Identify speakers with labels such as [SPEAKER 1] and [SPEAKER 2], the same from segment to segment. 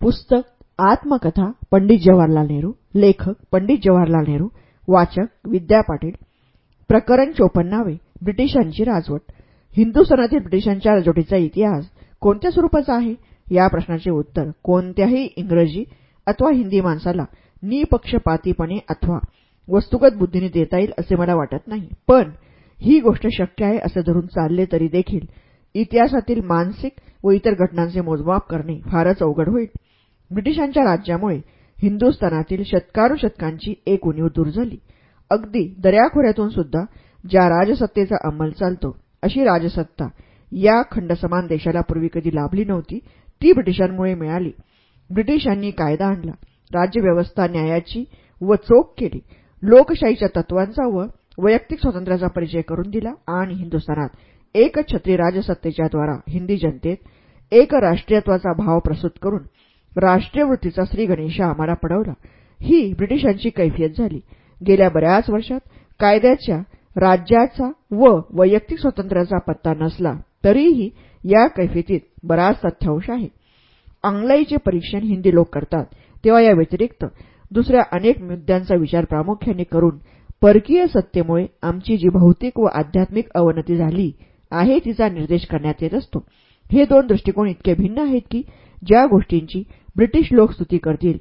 [SPEAKER 1] पुस्तक आत्मकथा पंडित जवाहरलाल नेहरू लेखक पंडित जवाहरलाल नेहरू वाचक विद्या पाटील प्रकरण चोपन्नावे ब्रिटिशांची राजवट. हिंदुस्थानातील ब्रिटिशांच्या राजवटीचा इतिहास कोणत्या स्वरूपाचा आहे? या प्रश्नाचे उत्तर कोणत्याही इंग्रजी अथवा हिंदी माणसाला निपक्षपातीपणे अथवा वस्तुगत बुद्धीने देता येईल असे मला वाटत नाही. पण ही गोष्ट शक्य आहे असे धरून चालले तरी देखील इतिहासातील मानसिक व इतर घटनांचे मोजमाप करणे फारच अवघड होईल. ब्रिटिशांच्या राज्यामुळे हिंदुस्थानातील शतकानुशतकांची एक उणीव दूर झाली. अगदी दर्याखोऱ्यातून सुद्धा ज्या राजसत्तेचा अंमल चालतो अशी राजसत्ता या खंडसमान देशाला पूर्वी कधी लाभली नव्हती ती ब्रिटिशांमुळे मिळाली. ब्रिटिशांनी कायदा आणला राज्यव्यवस्था न्यायाची व चोख केली लोकशाहीच्या तत्वांचा व वैयक्तिक स्वातंत्र्याचा परिचय करून दिला आणि हिंदुस्थानात एकछत्री राजसत्तेच्या द्वारा हिंदी जनतेत एक राष्ट्रीयत्वाचा भाव प्रसूत करून राष्ट्रीय वृत्तीचा श्री गणेशा आम्हाला पडवला. ही ब्रिटिशांची कैफियत झाली. गेल्या बऱ्याच वर्षात कायद्याच्या राज्याचा व वैयक्तिक स्वातंत्र्याचा पत्ता नसला तरीही या कैफियतीत बराच तथ्यांश आहे. अंगलाईचे परीक्षण हिंदी लोक करतात तेव्हा या व्यतिरिक्त दुसऱ्या अनेक मुद्द्यांचा विचार प्रामुख्याने करून परकीय सत्तेमुळे आमची जी भौतिक व आध्यात्मिक अवनती झाली आहे तिचा निर्देश करण्यात येत असतो. हे दोन दृष्टिकोन इतके भिन्न आहेत की ज्या गोष्टींची ब्रिटिश लोक स्तुती करतील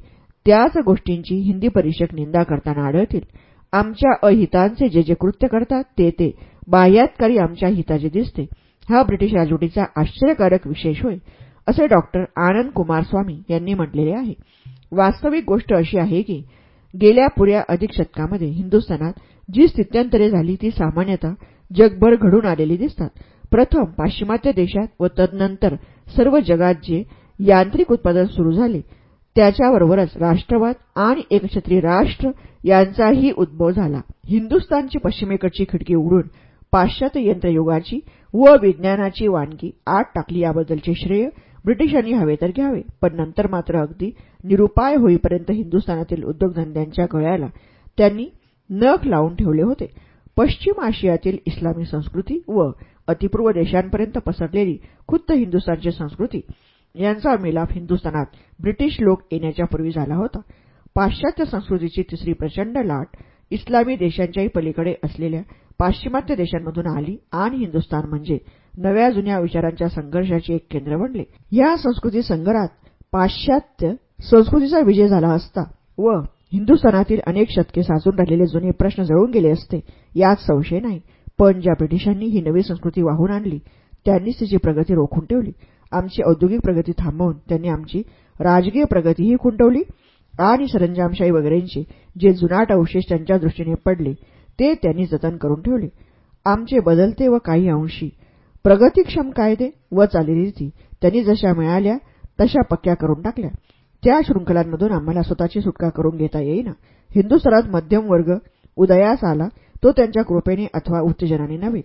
[SPEAKER 1] त्याच गोष्टींची हिंदी परीक्षक निंदा करताना आढळतील. आमच्या अहितांचे जे जे कृत्य करतात ते ते. बाह्यातकारी आमच्या हिताचे दिसते. हा ब्रिटिश राजवटीचा आश्चर्यकारक विशेष होय असे डॉक्टर आनंद कुमार स्वामी यांनी म्हटलेले आहे. वास्तविक गोष्ट अशी आहे की गेल्या पुऱ्या अधिक शतकामध्ये हिंदुस्थानात जी स्थित्यंतरे झाली ती सामान्यतः जगभर घडून आलेली दिसतात. प्रथम पाश्चिमात्य देशात व तदनंतर सर्व जगात जे यांत्रिक उत्पादन सुरू झाले. त्याच्याबरोबरच राष्ट्रवाद आणि एकछत्री राष्ट्र यांचाही उद्भव झाला. हिंदुस्थानची पश्चिमेकडची खिडकी उघडून पाश्चात्य यंत्रयुगाची व विज्ञानाची वानगी आत टाकली याबद्दलचे श्रेय ब्रिटिशांनी हवे तर घ्यावे. पण नंतर मात्र अगदी निरुपाय होईपर्यंत हिंदुस्थानातील उद्योगधंद्यांच्या गळ्याला त्यांनी नख लावून ठेवले होते. पश्चिम आशियातील इस्लामी संस्कृती व अतिपूर्व देशांपर्यंत पसरलेली खुद्द हिंदुस्थानची संस्कृती यांचा मिलाफ हिंदुस्थानात ब्रिटिश लोक येण्याच्या पूर्वी झाला होता. पाश्चात्य संस्कृतीची तिसरी प्रचंड लाट इस्लामी देशांच्याही पलीकडे असलेल्या पाश्चिमात्य देशांमधून आली आणि हिंदुस्थान म्हणजे नव्या जुन्या विचारांच्या संघर्षाचे एक केंद्र बनले. या संस्कृती संग्रात पाश्चात्य संस्कृतीचा विजय झाला असता व हिंदुस्थानातील अनेक शतके साचून राहिलेले जुने प्रश्न जळून गेले असते यात संशय नाही. पण ज्या ब्रिटिशांनी ही नवी संस्कृती वाहून आणली त्यांनीच तिची प्रगती रोखून ठेवली. आमची औद्योगिक प्रगती थांबवून त्यांनी आमची राजकीय प्रगतीही खुंटवली आणि सरंजामशाही वगैरेंचे जे जुनाट अवशेष त्यांच्या दृष्टीने पडले ते त्यांनी जतन करून ठेवले. आमचे बदलते व काही अंशी प्रगतीक्षम कायदे व चालीरीती त्यांनी जशा मिळाल्या तशा पक्क्या करून टाकल्या. त्या शृंखलांमधून आम्हाला स्वतःची सुटका करून घेता येईना. हिंदुस्थानात मध्यम वर्ग उदयास आला तो त्यांच्या कृपेने अथवा उत्तेजनाने नव्हे.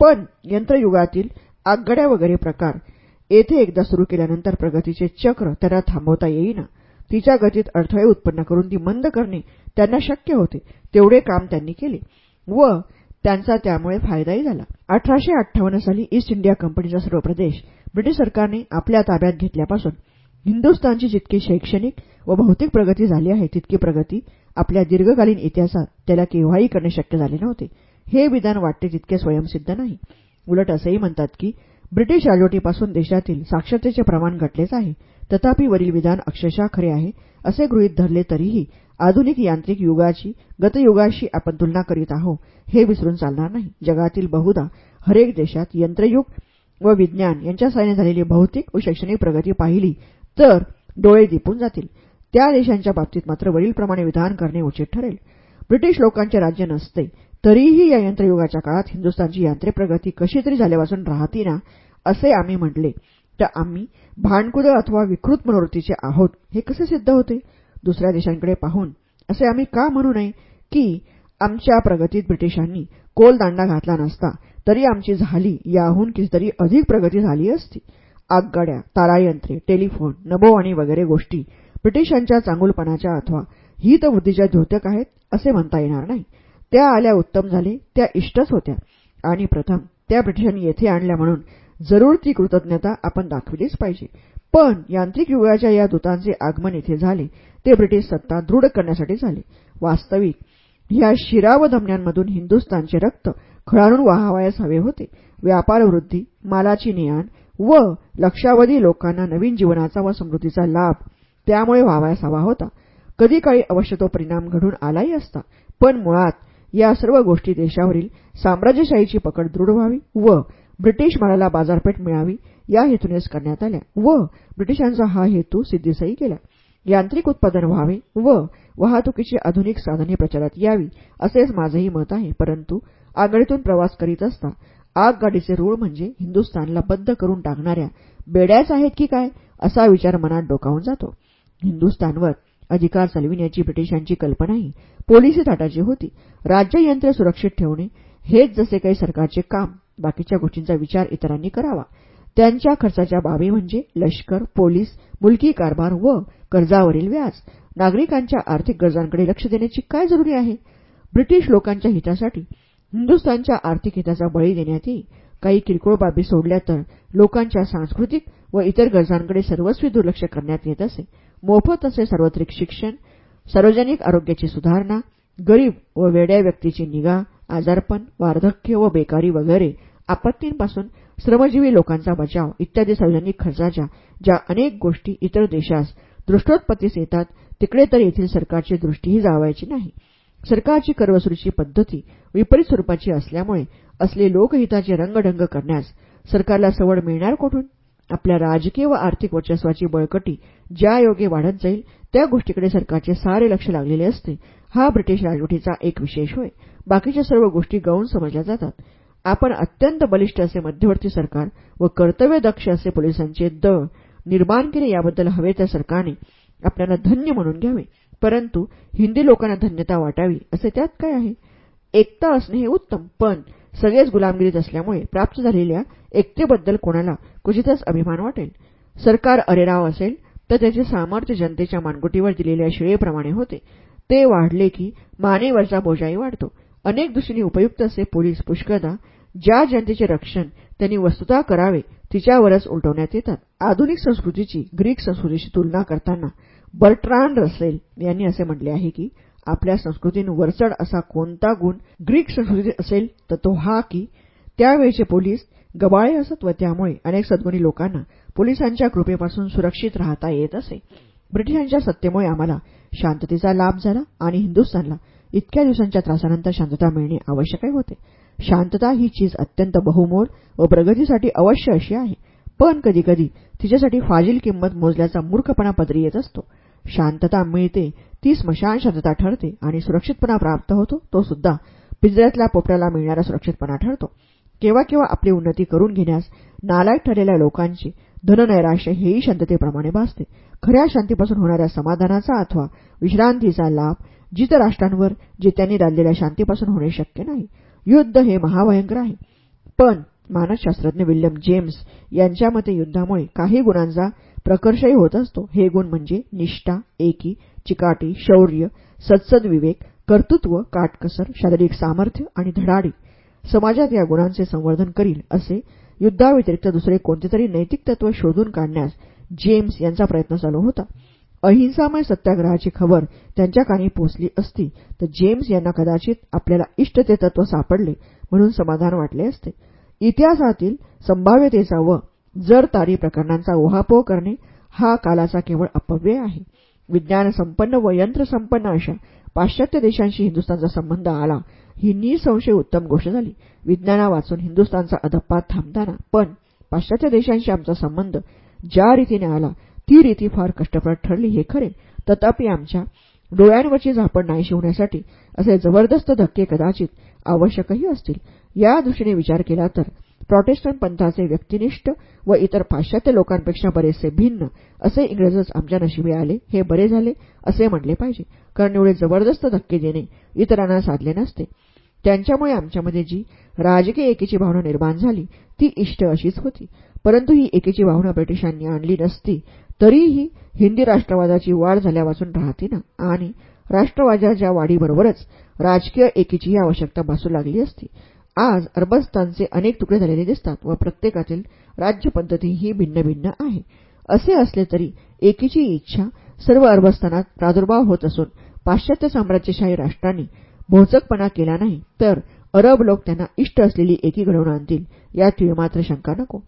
[SPEAKER 1] पण यंत्रयुगातील आगगड्या वगैरे प्रकार येथे एकदा सुरू केल्यानंतर प्रगतीचे चक्र त्यांना थांबवता येईना. तिच्या गतीत अडथळे उत्पन्न करून ती मंद करणे त्यांना शक्य होते. तेवढे काम त्यांनी केले व त्यांचा त्यामुळे फायदाही झाला. अठराशे अठ्ठावन्न साली ईस्ट इंडिया कंपनीचा सर्व प्रदेश ब्रिटिश सरकारने आपल्या ताब्यात घेतल्यापासून हिंदुस्थानची जितकी शैक्षणिक व भौतिक प्रगती झाली आहे तितकी प्रगती आपल्या दीर्घकालीन इतिहासात त्याला केव्हाही करणे शक्य झाले नव्हते. हे विधान वाटते तितके स्वयंसिद्ध नाही. उलट असेही म्हणतात की ब्रिटिश राजवटीपासून देशातील साक्षरतेचे प्रमाण घटलेच आहे. तथापि वरील विधान अक्षरशः खरे आहे असे गृहीत धरले तरीही आधुनिक यांत्रिक युगाची गतयुगाशी आपण तुलना करीत आहोत हे विसरून चालणार नाही. जगातील बहुधा हरेक देशात यंत्रयुग व विज्ञान यांच्या साहाय्याने झालेली भौतिक व शैक्षणिक प्रगती पाहिली तर डोळे दिपून जातील. त्या देशांच्या बाबतीत मात्र वरीलप्रमाणे विधान करणे उचित ठरेल. ब्रिटिश लोकांचे राज्य नसते तरीही या यंत्रयुगाच्या काळात हिंदुस्थानची यांत्रिक प्रगती कशी तरी झाल्यापासून राहती ना असे आम्ही म्हटले. तर आम्ही भांडकुदळ अथवा विकृत मनोवृत्तीचे आहोत. हे कसे सिद्ध होते? दुसऱ्या देशांकडे पाहून. असे आम्ही का म्हणू नये की आमच्या प्रगतीत ब्रिटिशांनी कोलदांडा घातला नसता तरी आमची झाली याहून कितीतरी अधिक प्रगती झाली असती. आगगाड्या तारायंत्रे टेलिफोन नभोवाणी वगैरे गोष्टी ब्रिटिशांच्या चांगुलपणाच्या अथवा हितबुद्धीच्या द्योतक आहेत असे म्हणता येणार नाही. त्या आल्या उत्तम झाले त्या इष्टच होत्या. आणि प्रथम त्या ब्रिटिशांनी येथे आणल्या म्हणून जरूर ती कृतज्ञता आपण दाखविलीच पाहिजे. पण यांत्रिक युगाच्या या दूतांचे आगमन येथे झाले ते ब्रिटिश सत्ता दृढ करण्यासाठी झाले. वास्तविक या शिरा व धमन्यांमधून हिंदुस्थानचे रक्त खळाळून वाहावयास हवे होते. व्यापारवृद्धी मालाची नेआण व लक्षावधी लोकांना नवीन जीवनाचा व समृद्धीचा लाभ त्यामुळे व्हावयास हवा होता. कधी काळी अवश्य तो परिणाम घडून आलाही असता पण मुळात या सर्व गोष्टी देशावरील साम्राज्यशाहीची पकड दृढ व्हावी व ब्रिटिश मालाला बाजारपेठ मिळावी या हेतूनेच करण्यात आल्या व ब्रिटिशांचा हा हेतू सिद्धीसही केला. यांत्रिक उत्पादन व्हावे व वाहतुकीची आधुनिक साधने प्रचारात यावी असेच माझेही मत आहे. परंतु आगळीतून प्रवास करीत असता आगगाडीचे रूळ म्हणजे हिंदुस्थानला बद्ध करून टाकणाऱ्या बेड्याच आहेत की काय असा विचार मनात डोकावून जातो. हिंदुस्थानवर अधिकार चालविण्याची ब्रिटिशांची कल्पनाही पोलिसी थाटाची होती. राज्ययंत्र सुरक्षित ठेवणे हेच जसे काही सरकारचे काम बाकीच्या गोष्टींचा विचार इतरांनी करावा. त्यांच्या खर्चाच्या बाबी म्हणजे लष्कर पोलीस मुलकी कारभार व कर्जावरील व्याज. नागरिकांच्या आर्थिक गरजांकडे लक्ष देण्याची काय जरुरी आहे? ब्रिटिश लोकांच्या हितासाठी हिंदुस्थानच्या आर्थिक हिताचा बळी देण्यातही काही किरकोळ बाबी सोडल्या तर लोकांच्या सांस्कृतिक व इतर गरजांकडे सर्वस्वी दुर्लक्ष करण्यात येत असे. मोफत असे सार्वत्रिक शिक्षण सार्वजनिक आरोग्याची सुधारणा गरीब व वेड्या व्यक्तीची निगा आजारपण वार्धक्य व बेकारी वगैरे आपत्तींपासून श्रमजीवी लोकांचा बचाव इत्यादी सार्वजनिक खर्चाच्या ज्या अनेक गोष्टी इतर देशास दृष्टोत्पत्तीस येतात तिकडे तर येथील सरकारची दृष्टीही जावायची नाही. सरकारची करवसुलीची पद्धती विपरीत स्वरूपाची असल्यामुळे असले लोकहिताचे रंगढंग करण्यास सरकारला सवड मिळणार कोठून? आपल्या राजकीय व आर्थिक वर्चस्वाची बळकटी ज्या योगे वाढत जाईल त्या गोष्टीकडे सरकारचे सारे लक्ष लागलेले असते. हा ब्रिटिश राजवटीचा एक विशेष होय. बाकीच्या सर्व गोष्टी गौण समजल्या जातात. आपण अत्यंत बलिष्ठ असे मध्यवर्ती सरकार व कर्तव्यदक्ष असे पोलिसांचे दळ निर्माण केले याबद्दल हवे त्या सरकारने आपल्याला धन्य म्हणून घ्यावे. परंतु हिंदी लोकांना धन्यता वाटावी असे त्यात काय आहे? एकता असणे हे उत्तम पण सगळेच गुलामगिरीत असल्यामुळे प्राप्त झालेल्या एकतेबद्दल कोणाला क्वचितच अभिमान वाटेल. सरकार अरेराव असेल तर त्याचे सामर्थ्य जनतेच्या मानगुटीवर दिलेल्या शिळेप्रमाणे होते. ते वाढले की मानेवरचा बोजाही वाढतो. अनेक दृष्टीने उपयुक्त असे पोलीस पुष्कळदा ज्या जनतेचे रक्षण त्यांनी वस्तुता करावे तिच्यावरच उलटवण्यात येतात. आधुनिक संस्कृतीची ग्रीक संस्कृतीशी तुलना करताना बर्ट्रांड रसेल यांनी असे म्हटले आहे की आपल्या संस्कृतीनं वरचढ असा कोणता गुण ग्रीक संस्कृतीत असेल तर तो हा की त्यावेळचे पोलीस गबाळे असत व त्यामुळे अनेक सद्गुणी लोकांना पोलिसांच्या कृपेपासून सुरक्षित राहता येत असे. ब्रिटिशांच्या सत्तेमुळे आम्हाला शांततेचा लाभ झाला आणि हिंदुस्थानला इतक्या दिवसांच्या त्रासानंतर शांतता मिळणे आवश्यकही होते. शांतता ही चीज अत्यंत बहुमोल व प्रगतीसाठी अवश्य अशी आहे. पण कधीकधी तिच्यासाठी फाजील किंमत मोजल्याचा मूर्खपणा पदरी येत असतो. शांतता मिळते ती स्मशान शांतता ठरते आणि सुरक्षितपणा प्राप्त होतो तो सुद्धा पिंजऱ्यातल्या पोपट्याला मिळणारा सुरक्षितपणा ठरतो केव्हा केव्हा आपली उन्नती करून घेण्यास नालायक ठरलेल्या लोकांची धननैराश्य हेही शांततेप्रमाणे भासते. खऱ्या शांतीपासून होणाऱ्या समाधानाचा अथवा विश्रांतीचा लाभ जित राष्ट्रांवर जे त्यांनी राहिलेल्या शांतीपासून होणे शक्य नाही. युद्ध हे महाभयंकर आहे. पण मानसशास्त्रज्ञ विल्यम जेम्स यांच्या मते युद्धामुळे काही गुणांचा प्रकर्षही होत असतो. हे गुण म्हणजे निष्ठा एकी चिकाटी शौर्य सत्सद विवेक कर्तृत्व काटकसर शारीरिक सामर्थ्य आणि धडाडी समाजात या गुणांचे संवर्धन करील असे युद्धाव्यतिरिक्त दुसरे कोणतेतरी नैतिक तत्व शोधून काढण्यास जेम्स यांचा प्रयत्न चालू होता. अहिंसामय सत्याग्रहाची खबर त्यांच्या कानी पोचली असती तर जेम्स यांना कदाचित आपल्याला इष्ट ते तत्व सापडले म्हणून समाधान वाटले असते. इतिहासातील संभाव्यतेचा व जर तारी प्रकरणांचा उहापोह करणे हा कालाचा केवळ अपव्यय आहे. विज्ञान संपन्न व यंत्रसंपन्न अशा पाश्चात्य देशांशी हिंदुस्थानचा संबंध आला ही निसंशय उत्तम गोष्ट झाली. विज्ञाना वाचून हिंदुस्थानचा अधपात थांबताना पण पाश्चात्य देशांशी आमचा संबंध ज्या रीतीने आला ती रीती फार कष्टप्रद ठरली हे खरे. तथापि आमच्या डोळ्यांवरची झापड नाहीशी होण्यासाठी असे जबरदस्त धक्के कदाचित आवश्यकही असतील. या दृष्टीने विचार केला तर प्रॉटेस्टंट पंथाचे व्यक्तिनिष्ठ व इतर पाश्चात्य लोकांपेक्षा बरेचसे भिन्न असे इंग्रजच आमच्या नशिबी आले. हे बरे झाले असे म्हटले पाहिजे. कारण एवढे जबरदस्त धक्के देणे इतरांना साधले नसते. त्यांच्यामुळे आमच्यामध्ये जी राजकीय एकीची भावना निर्माण झाली ती इष्ट अशीच होती. परंतु ही एकीची भावना ब्रिटिशांनी आणली नसती तरीही हिंदी राष्ट्रवादाची वाढ झाल्यापासून राहते ना. आणि राष्ट्रवादाच्या वाढीबरोबरच राजकीय एकीचीही आवश्यकता भासू लागली असती. आज अरबस्तानचे अनेक तुकडे झालेले दिसतात व प्रत्येकातील राज्यपद्धती ही भिन्न भिन्न आहे. असे असले तरी एकीची इच्छा सर्व अरबस्थानात प्रादुर्भाव होत असून पाश्चात्य साम्राज्यशाही राष्ट्रांनी भोचकपणा केला नाही तर अरब लोक त्यांना इष्ट असलेली एकी घडवून आणतील यात मात्र शंका नको.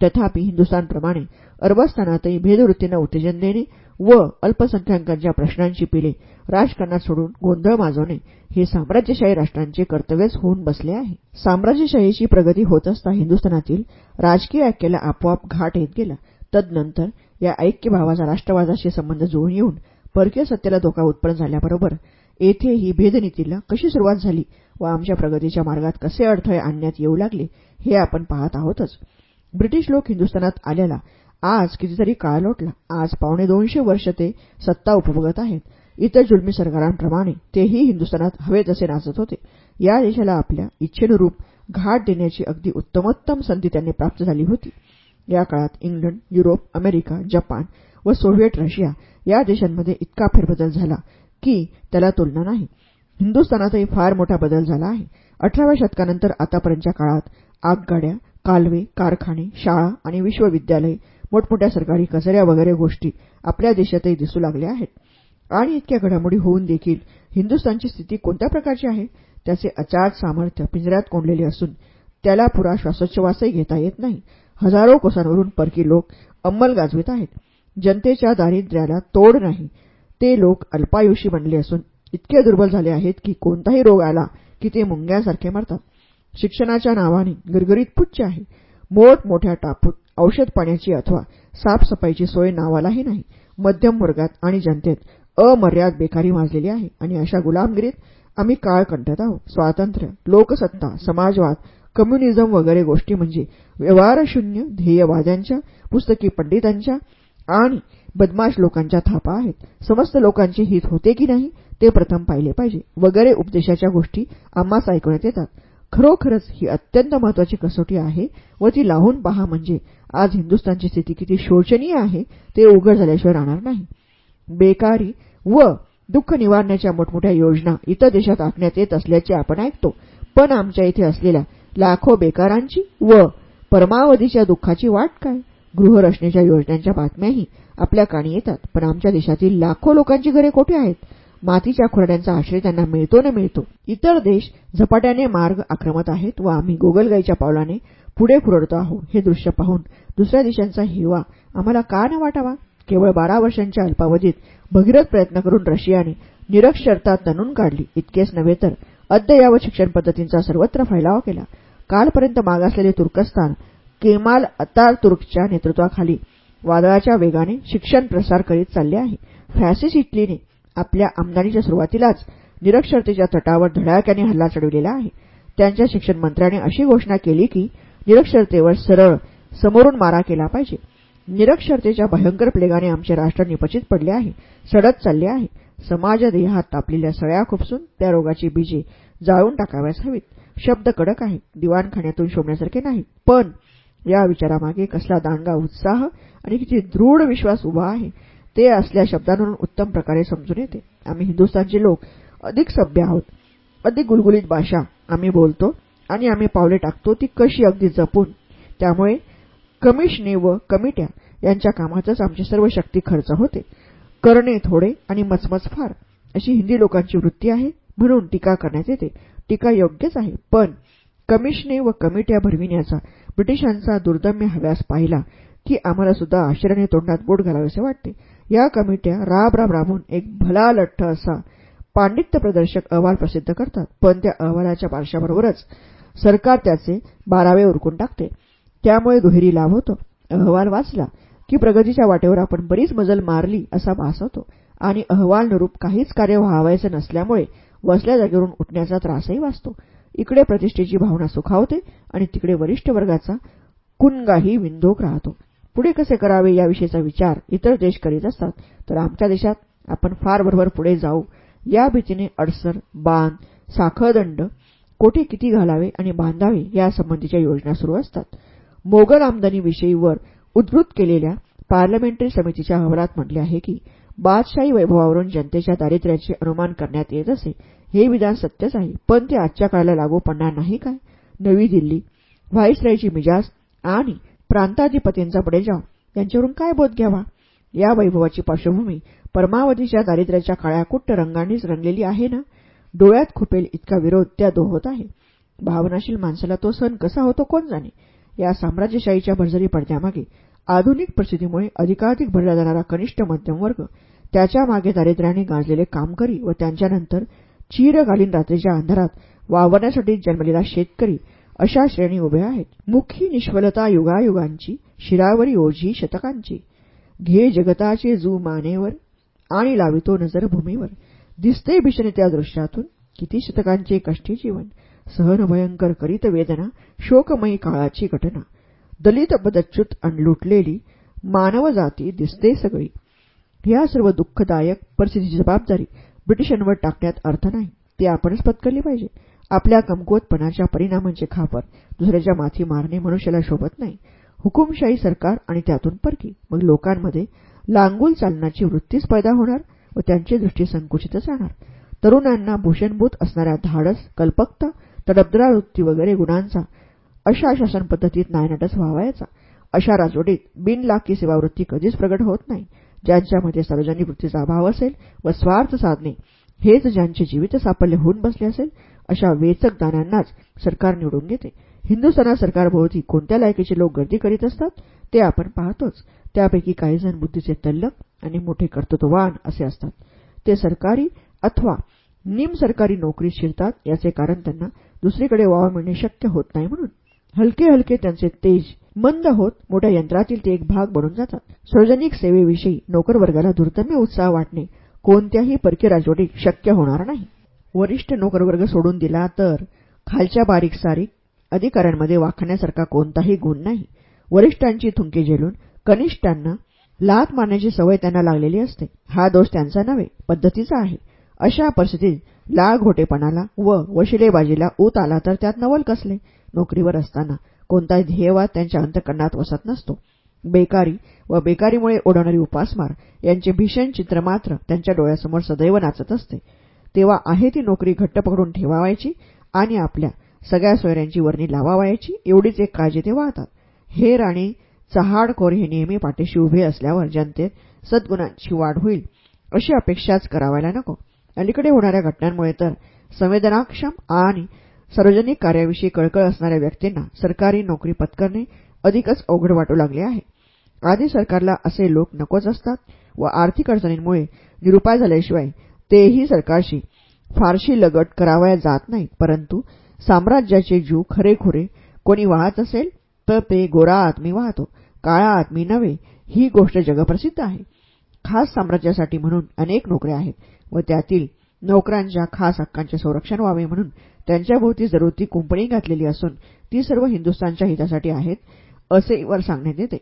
[SPEAKER 1] तथापि हिंदुस्थानप्रमाणे अरबस्थानातही भेदवृत्तींना उत्तेजन देणे व अल्पसंख्याकांच्या प्रश्नांची पिले राजकारणात सोडून गोंधळ माजवणे हे साम्राज्यशाही राष्ट्रांचे कर्तव्यच होऊन बसले आहे. साम्राज्यशाहीची प्रगती होत असता हिंदुस्थानातील राजकीय ऐक्याला आपोआप घाट येत गेला. तदनंतर या ऐक्यभावाचा राष्ट्रवादाशी संबंध जुळून येऊन परकीय सत्तेला धोका उत्पन्न झाल्याबरोबर येथे ही भेदनीतीला कशी सुरुवात झाली व आमच्या प्रगतीच्या मार्गात कसे अडथळे आणण्यात येऊ लागले हे आपण पाहत आहोतच. ब्रिटिश लोक हिंदुस्थानात आल्याला आज कितीतरी काळ लोटला. आज पावणे दोनशे वर्ष ते सत्ता उपभोगत आहेत. इतर जुलमी सरकारांप्रमाणे तेही हिंदुस्थानात हवे तसे नाचत होते. या देशाला आपल्या इच्छेनुरूप घाट देण्याची अगदी उत्तमोत्तम संधी त्यांनी प्राप्त झाली होती. या काळात इंग्लंड युरोप अमेरिका जपान व सोव्हिएट रशिया या देशांमध्ये इतका फेरबदल झाला की त्याला तुलना नाही. हिंदुस्थानातही फार मोठा बदल झाला आहे. अठराव्या शतकानंतर आतापर्यंतच्या काळात आगगाड्या कालवे कारखाने शाळा आणि विश्वविद्यालय मोठमोठ्या सरकारी कचऱ्या वगैरे गोष्टी आपल्या देशातही दिसू लागल्या आहेत. आणि इतक्या घडामोडी होऊन देखील हिंदुस्थानची स्थिती कोणत्या प्रकारची आहे? त्याचे अचाट सामर्थ्य पिंजऱ्यात कोंडलेले असून त्याला पुरा श्वासोच्छवासही घेता येत नाही. हजारो कोसांवरून परकी लोक अंमल गाजवित आहेत. जनतेच्या दारिद्र्याला तोड नाही. ते लोक अल्पायुषी बनले असून इतके दुर्बल झाले आहेत की कोणताही रोग आला की ते मुंग्यासारखे मरतात. शिक्षणाच्या नावाने गरगरीत पुच्छ आहे. मोठमोठ्या टापूत औषध पाण्याची अथवा साफसफाईची सोय नावालाही नाही. मध्यम वर्गात आणि जनतेत अमर्याद बेकारी माजलेली आहे आणि अशा गुलामगिरीत आम्ही काळ कंठत आहोत. स्वातंत्र्य लोकसत्ता समाजवाद कम्युनिझम वगैरे गोष्टी म्हणजे व्यवहारशून्य ध्येयवाद्यांच्या पुस्तकी पंडितांच्या आणि बदमाश लोकांच्या थापा आहेत. समस्त लोकांचे हित होते की नाही ते प्रथम पाहिले पाहिजे. वगैरे उपदेशाच्या गोष्टी आम्हास ऐकण्यात येतात. खरोखरच ही अत्यंत महत्वाची कसोटी आहे व ती लावून पहा म्हणजे आज हिंदुस्थानची स्थिती किती शोचनीय आहे ते उघड झाल्याशिवाय राहणार नाही. बेकारी व दुःख निवारण्याच्या मोठमोठ्या योजना इतर देशात आखण्यात येत असल्याचे आपण ऐकतो. पण आमच्या इथे असलेल्या लाखो बेकारांची व परमावधीच्या दुःखाची वाट काय? गृहरचनेच्या योजनांच्या बातम्याही आपल्या काणी येतात. पण आमच्या देशातील लाखो लोकांची घरे कोठे आहेत? मातीच्या खुराड्यांचा आश्रय त्यांना मिळतो न मिळतो. इतर देश झपाट्याने मार्ग आक्रमत आहेत व आम्ही गोगलगाईच्या पावलाने पुढे खुरडतो आहोत. हे दृश्य पाहून दुसऱ्या देशांचा हिवा आम्हाला का न वाटावा? केवळ बारा वर्षांच्या अल्पावधीत भगीरथ प्रयत्न करून रशियाने निरक्षरता तणून काढली. इतकेच नव्हे तर अद्ययावत शिक्षण पद्धतींचा सर्वत्र फैलाव केला. कालपर्यंत मागासलेले तुर्कस्तान केमाल अतार तुर्कच्या नेतृत्वाखाली वादळाच्या वेगाने शिक्षण प्रसार करीत चालले आहे. फॅसिस इटलीने आपल्या आमदानीच्या सुरुवातीलाच निरक्षरतेच्या तटावर धडाक्याने हल्ला चढविलेला आहे. त्यांच्या शिक्षण मंत्र्याने अशी घोषणा केली की निरक्षरतेवर सरळ समोरून मारा केला पाहिजे. निरक्षरतेच्या भयंकर प्लेगाने आमचे राष्ट्र निपचित पडले आहे सडत चालले आहे. समाज देहात तापलेल्या सळ्या खुपसून त्या रोगाची बीजे जाळून टाकाव्यास हवीत. शब्द कडक आहेत दिवाणखान्यातून शोभण्यासारखे नाही पण या विचारामागे कसला दांडगा उत्साह आणि किती दृढ विश्वास उभा आहे ते असल्या शब्दांवरून उत्तम प्रकारे समजून येते. आम्ही हिंदुस्थानचे लोक अधिक सभ्य आहोत. अधिक गुलगुलीत भाषा आम्ही बोलतो. आणि आम्ही पावले टाकतो ती कशी अगदी जपून. त्यामुळे कमिशने व कमिट्या यांच्या कामातच आमची सर्व शक्ती खर्च होते. करणे थोडे आणि मचमच फार अशी हिंदी लोकांची वृत्ती आहे. म्हणून टीका करण्यात येते. टीका योग्यच आहे. पण कमिशने व कमिट्या भरविण्याचा ब्रिटिशांचा दुर्दम्य हव्यास पाहिला की आम्हाला सुद्धा आश्चर्याने तोंडात बोट घालावेसे वाटते. या कमिट्या राब राब राबून एक भला लठ्ठ असा पांडित्य प्रदर्शक अहवाल प्रसिद्ध करतात. पण त्या अहवालाच्या पार्श्वाबरोबरच सरकार त्याचे बारावे उरकून टाकते. त्यामुळे दुहेरी लाभ होतो. अहवाल वाचला की प्रगतीच्या वाटेवर आपण बरीच मजल मारली असा भास होतो. आणि अहवालनुरूप काहीच कार्य व्हावायचं नसल्यामुळे वसल्या जागेवरून उठण्याचा त्रासही वाचतो. इकडे प्रतिष्ठेची भावना सुखावते आणि तिकडे वरिष्ठ वर्गाचा कुणगाही विंदोक राहतो. पुढे कसे करावे याविषयीचा विचार इतर देश करीत असतात तर आमच्या देशात आपण फार बरोबर पुढे जाऊ. या भीतीने अडसर बांध साखळदंड कोठे किती घालावे आणि बांधावे यासंबंधीच्या योजना सुरू असतात. मोगल आमदानीविषयीवर उद्धृत केलेल्या पार्लमेंटरी समितीच्या अहवालात म्हटले आहे की बादशाही वैभवावरून जनतेच्या दारिद्र्याचे अनुमान करण्यात येत असे हे विधान सत्यच आहे पण ते आजच्या काळाला लागू पडणार नाही काय? नवी दिल्ली व्हाईसरायची मिजाज आणि प्रांताधिपतींचा बडेजाव यांच्यावरून काय बोध घ्यावा? या वैभवाची पार्श्वभूमी परमावधीच्या दारिद्र्याच्या काळ्या कुट्ट रंगांनीच रंगलेली आहे ना? डोळ्यात खुपेल इतका विरोध त्या होत आहे. भावनाशील माणसाला तो सण कसा होतो कोण जाणे? या साम्राज्यशाहीच्या भरजरी पडद्यामागे आधुनिक प्रसिद्धीमुळे अधिकाधिक भरला जाणारा कनिष्ठ मध्यम वर्ग त्याच्यामागे दारिद्र्याने गाजलेले कामकरी व त्यांच्यानंतर चिरकालीन रात्रीच्या अंधारात वावरण्यासाठी जन्मलेला शेतकरी अशा श्रेणी उभ्या आहेत. मुखी निष्फलता युगायुगांची शिरावरी ओझी शतकांची. घे जगताचे जू मानेवर आणि लावितो नजर भूमीवर. दिसते भीषण त्या दृश्यातून किती शतकांचे कष्टी जीवन सहन भयंकर करीत वेदना शोकमयी काळाची घटना. दलित पदच्युत लुटलेली मानव जाती दिसते सगळी. या सर्व दुःखदायक परिस्थितीची जबाबदारी ब्रिटिशांवर टाकण्यात अर्थ नाही ते आपणच पत्करली पाहिजे. आपल्या कमकुवतपणाच्या परिणामांचे खापर दुसऱ्याच्या माथी मारणे मनुष्याला शोभत नाही. हुकुमशाही सरकार आणि त्यातून परकी. मग लोकांमध्ये लांगूल चालनाची वृत्तीच पैदा होणार? व त्यांची दृष्टी संकुचितच राहणार. तरुणांना भूषणभूत असणाऱ्या धाडस कल्पकता तडपदरा वृत्ती वगैरे गुणांचा अशा शासन पद्धतीत नायनाटच व्हावायचा. अशा राजवटीत बिनलाकी सेवावृत्ती कधीच प्रगट होत नाही. ज्यांच्यामध्ये सार्वजनिक वृत्तीचा अभाव असेल व स्वार्थ साधणे हेच ज्यांचे जीवित सापल्य होऊन बसले असेल अशा वेचक दानांनाच सरकार निवडून घेते. हिंदुस्थानात सरकारभोवती कोणत्या लायकीचे लोक गर्दी करीत असतात ते आपण पाहतोच. त्यापैकी काही जण बुद्धीचे तल्लक आणि मोठे कर्तृत्ववान असे असतात. ते सरकारी अथवा निम सरकारी नोकरीत शिरतात याचे कारण त्यांना दुसरीकडे वाव मिळणे शक्य होत नाही म्हणून. हलके हलके त्यांचे तेज मंद होत मोठ्या यंत्रातील ते एक भाग बनून जातात. सार्वजनिक सेवेविषयी नोकरवर्गाला दुर्दम्य उत्साह वाटणे कोणत्याही परकीय राजवटीत शक्य होणार नाही. वरिष्ठ नोकरवर्ग सोडून दिला तर खालच्या बारीक सारीक अधिकाऱ्यांमध्ये वाखण्यासारखा कोणताही गुण नाही. वरिष्ठांची थुंकी झेलून कनिष्ठांना लात मारण्याची सवय त्यांना लागलेली असते. हा दोष त्यांचा नव्हे पद्धतीचा आहे. अशा परिस्थितीत लाळ घोटेपणाला व वशिलेबाजीला ऊत आला तर त्यात नवल कसले? नोकरीवर असताना कोणता ध्येयवाद त्यांच्या अंतकरणात वसत नसतो. बेकारी व बेकारीमुळे ओढवणारी उपासमार यांचे भीषण चित्र मात्र त्यांच्या डोळ्यासमोर सदैव नाचत असते. तेव्हा आहे ती नोकरी घट्ट पकडून ठेवावायची आणि आपल्या सगळ्या सोयऱ्यांची वर्णी लावावायची एवढीच एक काळजी ते वाहतात. हे आणि चहाडखोर हे नेहमी पाठीशी उभे असल्यावर जनतेत सद्गुणांची वाढ होईल अशी अपेक्षाच करावायला नको. अलीकडे होणाऱ्या घटनांमुळे तर संवेदनाक्षम आणि सार्वजनिक कार्याविषयी कळकळ असणाऱ्या व्यक्तींना सरकारी नोकरी पत्करणे अधिकच अवघड वाटू लागले आहे. आधी सरकारला असे लोक नकोच असतात व आर्थिक अडचणींमुळे निरुपाय झाल्याशिवाय तेही सरकारशी फारशी लगट करावया जात नाहीत परंतु साम्राज्याचे जीव खरेखुरे. कोणी वाहत असेल तर ते गोरा आत्मी वाहतो. काळा आत्मी नव्हे ही गोष्ट जगप्रसिद्ध आहे. खास साम्राज्यासाठी म्हणून अनेक नोकऱ्या आहेत व त्यातील नोकरांच्या खास हक्कांचे संरक्षण व्हावे म्हणून त्यांच्याभोवती जरूर कुंपणी घातलेली असून ती सर्व हिंदुस्थानच्या हितासाठी आहेत असे वर सांगण्यात येते.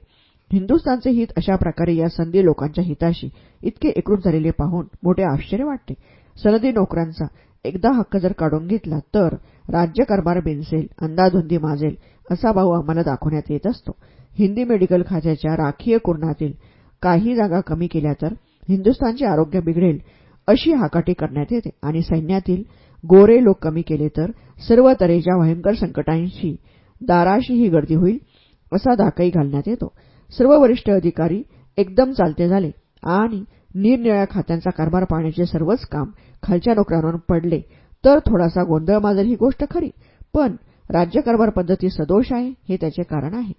[SPEAKER 1] हिंदुस्थानचे हित अशा प्रकारे या संधी लोकांच्या हिताशी इतके एकरूप झालेले पाहून मोठे आश्चर्य वाटते. सनदी नोकरांचा एकदा हक्क जर काढून घेतला तर राज्यकारभार बिनसेल अंदाधुंदी माजेल असा भाऊ आम्हाला दाखवण्यात येत असतो. हिंदी मेडिकल खात्याच्या राखीय कुर्णातील काही जागा कमी केल्या तर हिंदुस्थानचे आरोग्य बिघडेल अशी हाकाटी करण्यात येते. आणि सैन्यातील गोरे लोक कमी केले तर सर्व तऱ्हेच्या भयंकर संकटांशी दाराशी ही गर्दी होईल असा धाकाही घालण्यात येतो. सर्व वरिष्ठ अधिकारी एकदम चालते झाले आणि निरनिळ्या खात्यांचा कारभार पाहण्याचे सर्वच काम खालच्या नोकऱ्यांवर पडले. तर थोडासा गोंधळ माजेल ही गोष्ट खरी. पण राज्यकारभार पद्धती सदोष आहे हे त्याचे कारण आहे.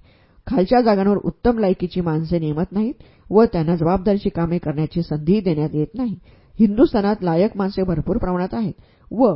[SPEAKER 1] खालच्या जागांवर उत्तम लायकीची माणसे नेमत नाहीत व त्यांना जबाबदारीची कामे करण्याची संधीही देण्यात येत नाही. हिंदुस्थानात लायक माणसे भरपूर प्रमाणात आहेत व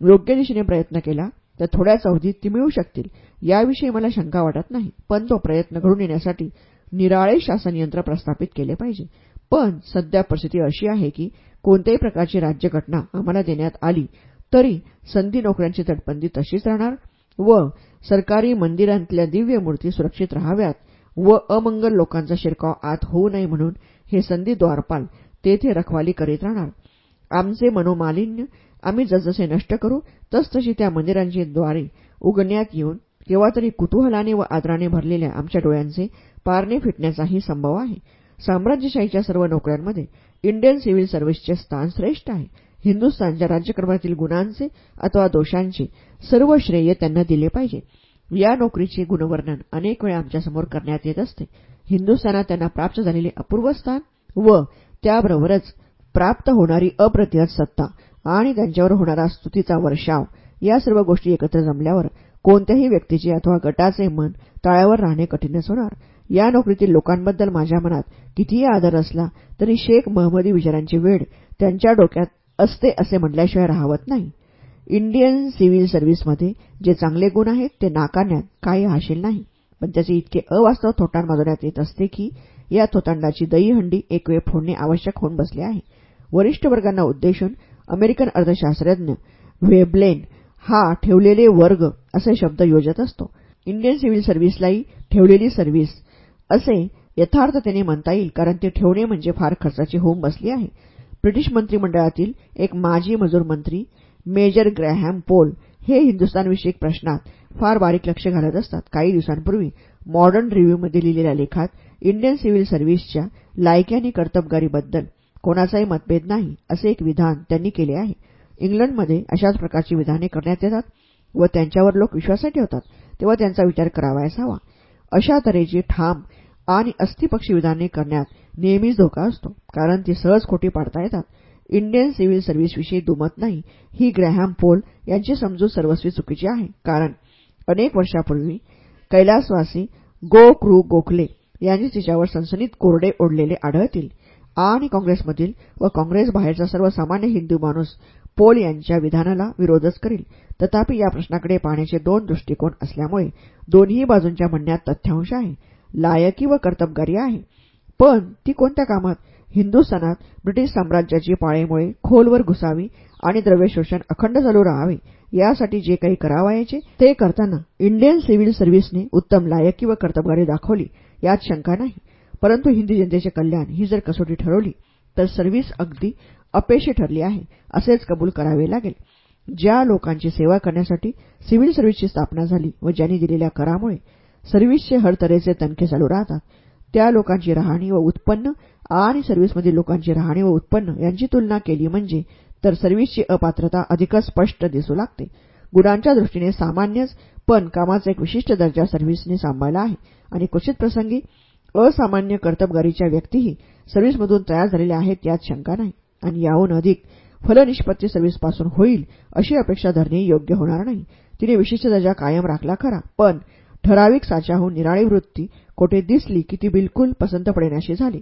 [SPEAKER 1] योग्य दिशेने प्रयत्न केला तर थोड्याच अवधीत ती मिळू शकतील याविषयी मला शंका वाटत नाही. पण तो प्रयत्न घडून येण्यासाठी निराळे शासन यंत्र प्रस्थापित केले पाहिजे. पण सध्या परिस्थिती अशी आहे की कोणत्याही प्रकारची राज्यघटना आम्हाला देण्यात आली तरी संधी नोकऱ्यांची तटबंदी तशीच राहणार व सरकारी मंदिरांतल्या दिव्य मूर्ती सुरक्षित राहाव्यात व अमंगल लोकांचा शिरकाव आत होऊ नये म्हणून हे संधी द्वारपाल तेथे रखवाली करीत राहणार. आमचे मनोमालिन्य आम्ही जसजसे नष्ट करू तसतशी त्या मंदिरांची द्वारे उघडण्यात येऊन केव्हा तरी कुतूहलाने व आदराने भरलेल्या आमच्या डोळ्यांचे पारणे फिटण्याचाही संभव आहे. साम्राज्यशाहीच्या सर्व नोकऱ्यांमध्ये इंडियन सिव्हिल सर्व्हिसचे स्थान श्रेष्ठ आहे. हिंदुस्थानच्या राज्यक्रमातील गुणांचे अथवा दोषांचे सर्व श्रेय त्यांना दिले पाहिजे. या नोकरीचे गुणवर्णन अनेक वेळा आमच्यासमोर करण्यात येत असते. हिंदुस्थानात त्यांना प्राप्त झालेले अपूर्व स्थान व त्याबरोबरच प्राप्त होणारी अप्रतिहत सत्ता आणि त्यांच्यावर होणारा स्तुतीचा वर्षाव या सर्व गोष्टी एकत्र जमल्यावर कोणत्याही व्यक्तीचे अथवा गटाचे मन तळावर राहणे कठीणच होणार या नोकरीतील लोकांबद्दल माझ्या मनात कितीही आदर असला तरी शेख महमदी विचारांची वेळ त्यांच्या डोक्यात असते असे म्हटल्याशिवाय राहवत नाही. इंडियन सिव्हिल सर्व्हिसमध्ये जे चांगले गुण आहेत ते नाकारण्यात काही हाशील नाही. पण त्याचे इतके अवास्तव थोटांड माजवण्यात येत असते की या थोतांडाची दहीहंडी एक वेळ फोडणे आवश्यक होऊन बसले आहे. वरिष्ठ वर्गांना उद्देशून अमेरिकन अर्थशास्त्रज्ञ वेबलेन हा ठेवलेले वर्ग असे शब्द योजत असतो. इंडियन सिव्हिल सर्व्हिसलाही ठेवलेली सर्व्हिस असे यथार्थतेने म्हणता येईल कारण ते ठेवणे म्हणजे फार खर्चाची होऊन बसली आहे. ब्रिटिश मंत्रिमंडळातील एक माजी मजूर मंत्री मेजर ग्रॅहॅम पोल हे हिंदुस्थानविषयक प्रश्नात फार बारीक लक्ष घालत असतात. काही दिवसांपूर्वी मॉडर्न रिव्ह्यूमध्ये लिहिलेल्या लेखात इंडियन सिव्हिल सर्व्हिसच्या लायकी आणि कर्तबगारीबद्दल कोणाचाही मतभेद नाही असे एक विधान त्यांनी केले आहे. इंग्लंडमध्ये अशाच प्रकारची विधाने करण्यात येतात व त्यांच्यावर लोक विश्वासात ठेवतात तेव्हा त्यांचा विचार करावायस हवा. अशा तऱ्हेची ठाम आणि अस्थिपक्षी विधाने करण्यात नेहमीच धोका असतो. कारण ती सहज खोटी पाडता येतात. इंडियन सिव्हिल सर्व्हिसविषयी दुमत नाही. ही ग्रॅहम पोल यांची समजूत सर्वस्वी चुकीची आहे. कारण अनेक वर्षापूर्वी कैलासवासी गो क्रू गोखले यांनी तिच्यावर सनसनीत कोरडे ओढलेले आढळतील. आणि काँग्रेसमधील व काँग्रेस बाहेरचा सर्वसामान्य हिंदू माणूस पोल यांच्या विधानाला विरोधच करील. तथापि या प्रश्नाकडे पाहण्याचे दोन दृष्टिकोन असल्यामुळे दोन्ही बाजूंच्या म्हणण्यात तथ्यांश आहे. लायकी व कर्तबगारी आहे. पण ती कोणत्या कामात? हिंदुस्थानात ब्रिटिश साम्राज्याची पाळेमुळे खोलवर घुसावी आणि द्रव्यशोषण अखंड चालू राहावे यासाठी जे काही करावायचे ते करताना इंडियन सिव्हिल सर्व्हिसने उत्तम लायकी व कर्तबगारी दाखवली यात शंका नाही. परंतु हिंदी जनतेचे कल्याण ही जर कसोटी ठरवली तर सर्व्हिस अगदी अपेशी ठरली आहे असेच कबूल करावे लागेल. ज्या लोकांची सेवा करण्यासाठी सिव्हिल सर्व्हिसची स्थापना झाली व ज्यांनी दिलेल्या करामुळे सर्व्हिसचे हर तऱ्हेचे तणखे चालू राहतात त्या लोकांची राहणी व उत्पन्न आणि सर्व्हिसमधील लोकांची राहणी व उत्पन्न यांची तुलना केली म्हणजे तर सर्व्हिसची अपात्रता अधिकच स्पष्ट दिसू लागते. गुणांच्या दृष्टीने सामान्यच पण कामाचा एक विशिष्ट दर्जा सर्व्हिसने सांभाळला आहे. आणि क्वचित प्रसंगी असामान्य कर्तबगारीच्या व्यक्तीही सर्व्हिसमधून तयार झालेल्या आहेत यात शंका नाही. आणि याहून अधिक फलनिष्पत्ती सर्व्हिसपासून होईल अशी अपेक्षा धरणे योग्य होणार नाही. तिने विशिष्ट दर्जा कायम राखला खरा पण ठराविक साच्याहून निराळी वृत्ती कोठे दिसली की ती बिलकुल पसंत पडण्याशी झाली.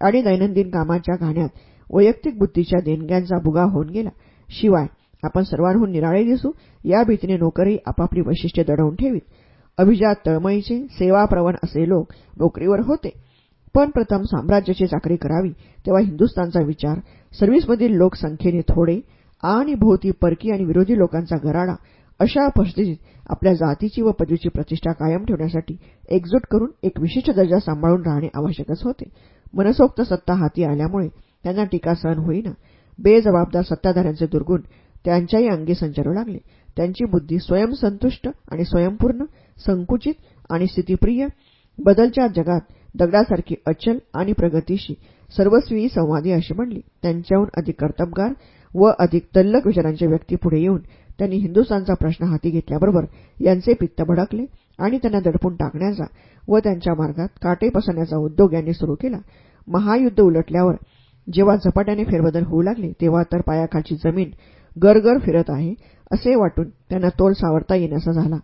[SPEAKER 1] आणि दैनंदिन कामाच्या घाण्यात वैयक्तिक बुद्धीच्या देणग्यांचा बुगा होऊन गेला. शिवाय आपण सर्वांहून निराळे दिसू या भीतीने नोकरी आपापली वैशिष्ट्ये दडवून ठेवीत. अभिजात तळमळीचे सेवाप्रवण असे लोक नोकरीवर होते. पण प्रथम साम्राज्याची चाकरी करावी तेव्हा हिंदुस्थानचा विचार सर्व्हिसमधील लोकसंख्येने थोडे आणि भोवती परकी आणि विरोधी लोकांचा गराडा अशा परिस्थितीत आपल्या जातीची व पदवीची प्रतिष्ठा कायम ठेवण्यासाठी एकजूट करून एक विशिष्ट दर्जा सांभाळून राहणे आवश्यकच होते. मनसोक्त सत्ता हाती आल्यामुळे त्यांना टीका सहन होईना. बेजबाबदार सत्ताधाऱ्यांचे दुर्गुण त्यांच्याही अंगी संचारू लागले. त्यांची बुद्धी स्वयंसंतुष्ट आणि स्वयंपूर्ण संकुचित आणि स्थितीप्रिय बदलच्या जगात दगडासारखी अचल आणि प्रगतीशी सर्वस्वी संवादी अशी बनली. त्यांच्याहून अधिक कर्तबगार व अधिक तल्लक विचारांचे व्यक्ती पुढे येऊन त्यांनी हिंदुस्थानचा प्रश्न हाती घेतल्याबरोबर यांचे पित्त भडकले आणि त्यांना दडपून टाकण्याचा व त्यांच्या मार्गात काटे पसरण्याचा उद्योग यांनी सुरू केला. महायुद्ध उलटल्यावर जेव्हा झपाट्याने फेरबदल होऊ लागले तेव्हा तर पायाखालची जमीन गरगर फिरत आहे असे वाटून त्यांना तोल सावरता येण्याचा झाला.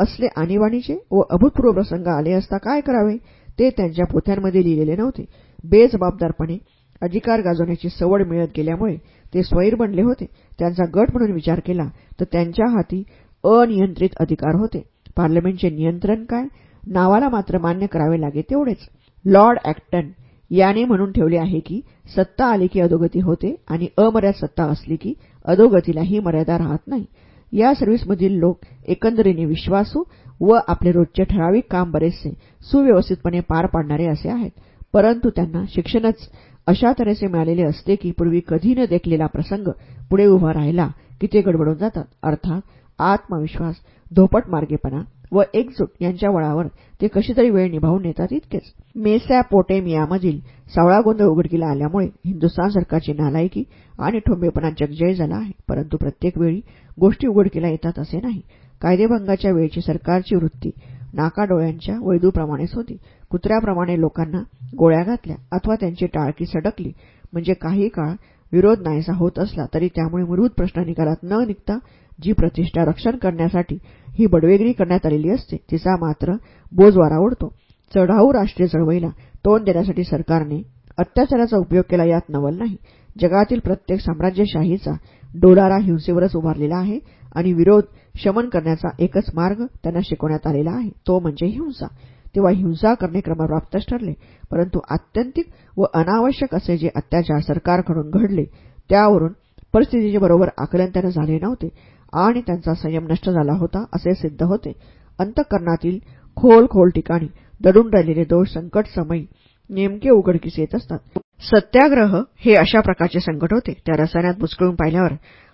[SPEAKER 1] असले आणीबाणीचे व अभूतपूर्व प्रसंग आले असता काय करावे ते त्यांच्या पोथ्यांमध्ये लिहिलेले नव्हते. बेजबाबदारपणे अधिकार गाजवण्याची सवड मिळत गेल्यामुळे ते स्वैर बनले होते. त्यांचा गट म्हणून विचार केला तर त्यांच्या हाती अनियंत्रित अधिकार होते. पार्लमेंटचे नियंत्रण काय? नावाला मात्र मान्य करावे लागे तेवढेच. लॉर्ड ॲक्टन याने म्हणून ठेवले आहे की सत्ता आली की अधोगती होते आणि अमर्याद सत्ता असली की अधोगतीलाही मर्यादा राहत नाही. या सर्व्हिसमधील लोक एकंदरीने विश्वासू व आपले रोजचे ठराविक काम बरेचसे सुव्यवस्थितपणे पार पाडणारे असे आहेत. परंतु त्यांना शिक्षणच अशा तऱ्हेचे मिळालेले असते की पूर्वी कधी न देखलेला प्रसंग पुढे उभा राहिला की ते गडबडून जातात. अर्थात आत्मविश्वास धोपट मार्गेपणा व एकजूट यांच्या वळावर ते कशीतरी वेळ निभावून नेतात इतकेच. मेसॅपोटेमियामधील सावळा गोंधळ उघडकीला आल्यामुळे हिंदुस्थान सरकारची नालायकी आणि ठोंबेपणा जगजय झाला आहे. परंतु प्रत्येक वेळी गोष्टी उघडकीला येतात असे नाही. कायदेभंगाच्या वेळची सरकारची वृत्ती नाकाडोळ्यांच्या वैदूप्रमाणेच होती. कुत्र्याप्रमाणे लोकांना गोळ्या घातल्या अथवा त्यांची टाळकी सडकली. म्हणजे काही काळ विरोध नाहीसा होत असला तरी त्यामुळे मूलभूत प्रश्न निकालात न निघता जी प्रतिष्ठा रक्षण करण्यासाठी ही बडवेगिरी करण्यात आलेली असते तिचा मात्र बोजवारा उडतो चढाऊ राष्ट्रीय चळवळीला तोंड देण्यासाठी सरकारने अत्याचाराचा उपयोग केला यात नवल नाही. जगातील प्रत्येक साम्राज्यशाहीचा डोलारा हिंसेवरच उभारलेला आहे आणि विरोध शमन करण्याचा एकच मार्ग त्यांना शिकवण्यात आलेला आहे. तो म्हणजे हिंसा. तेव्हा हिंसा करणे क्रमप्राप्तच ठरले. परंतु आत्यंतिक व अनावश्यक असे जे अत्याचार सरकारकडून घडले त्यावरून परिस्थितीचे बरोबर आकलन त्यानं झाले नव्हते आणि त्यांचा संयम नष्ट झाला होता असे सिद्ध होते. अंतकरणातील खोल खोल ठिकाणी दडून राहिलेले दोष संकट समयी नेमके उघडकीस येत असतात. सत्याग्रह हे अशा प्रकारचे संकट होते. त्या रसायनात बुचकळून पाहिल्यावर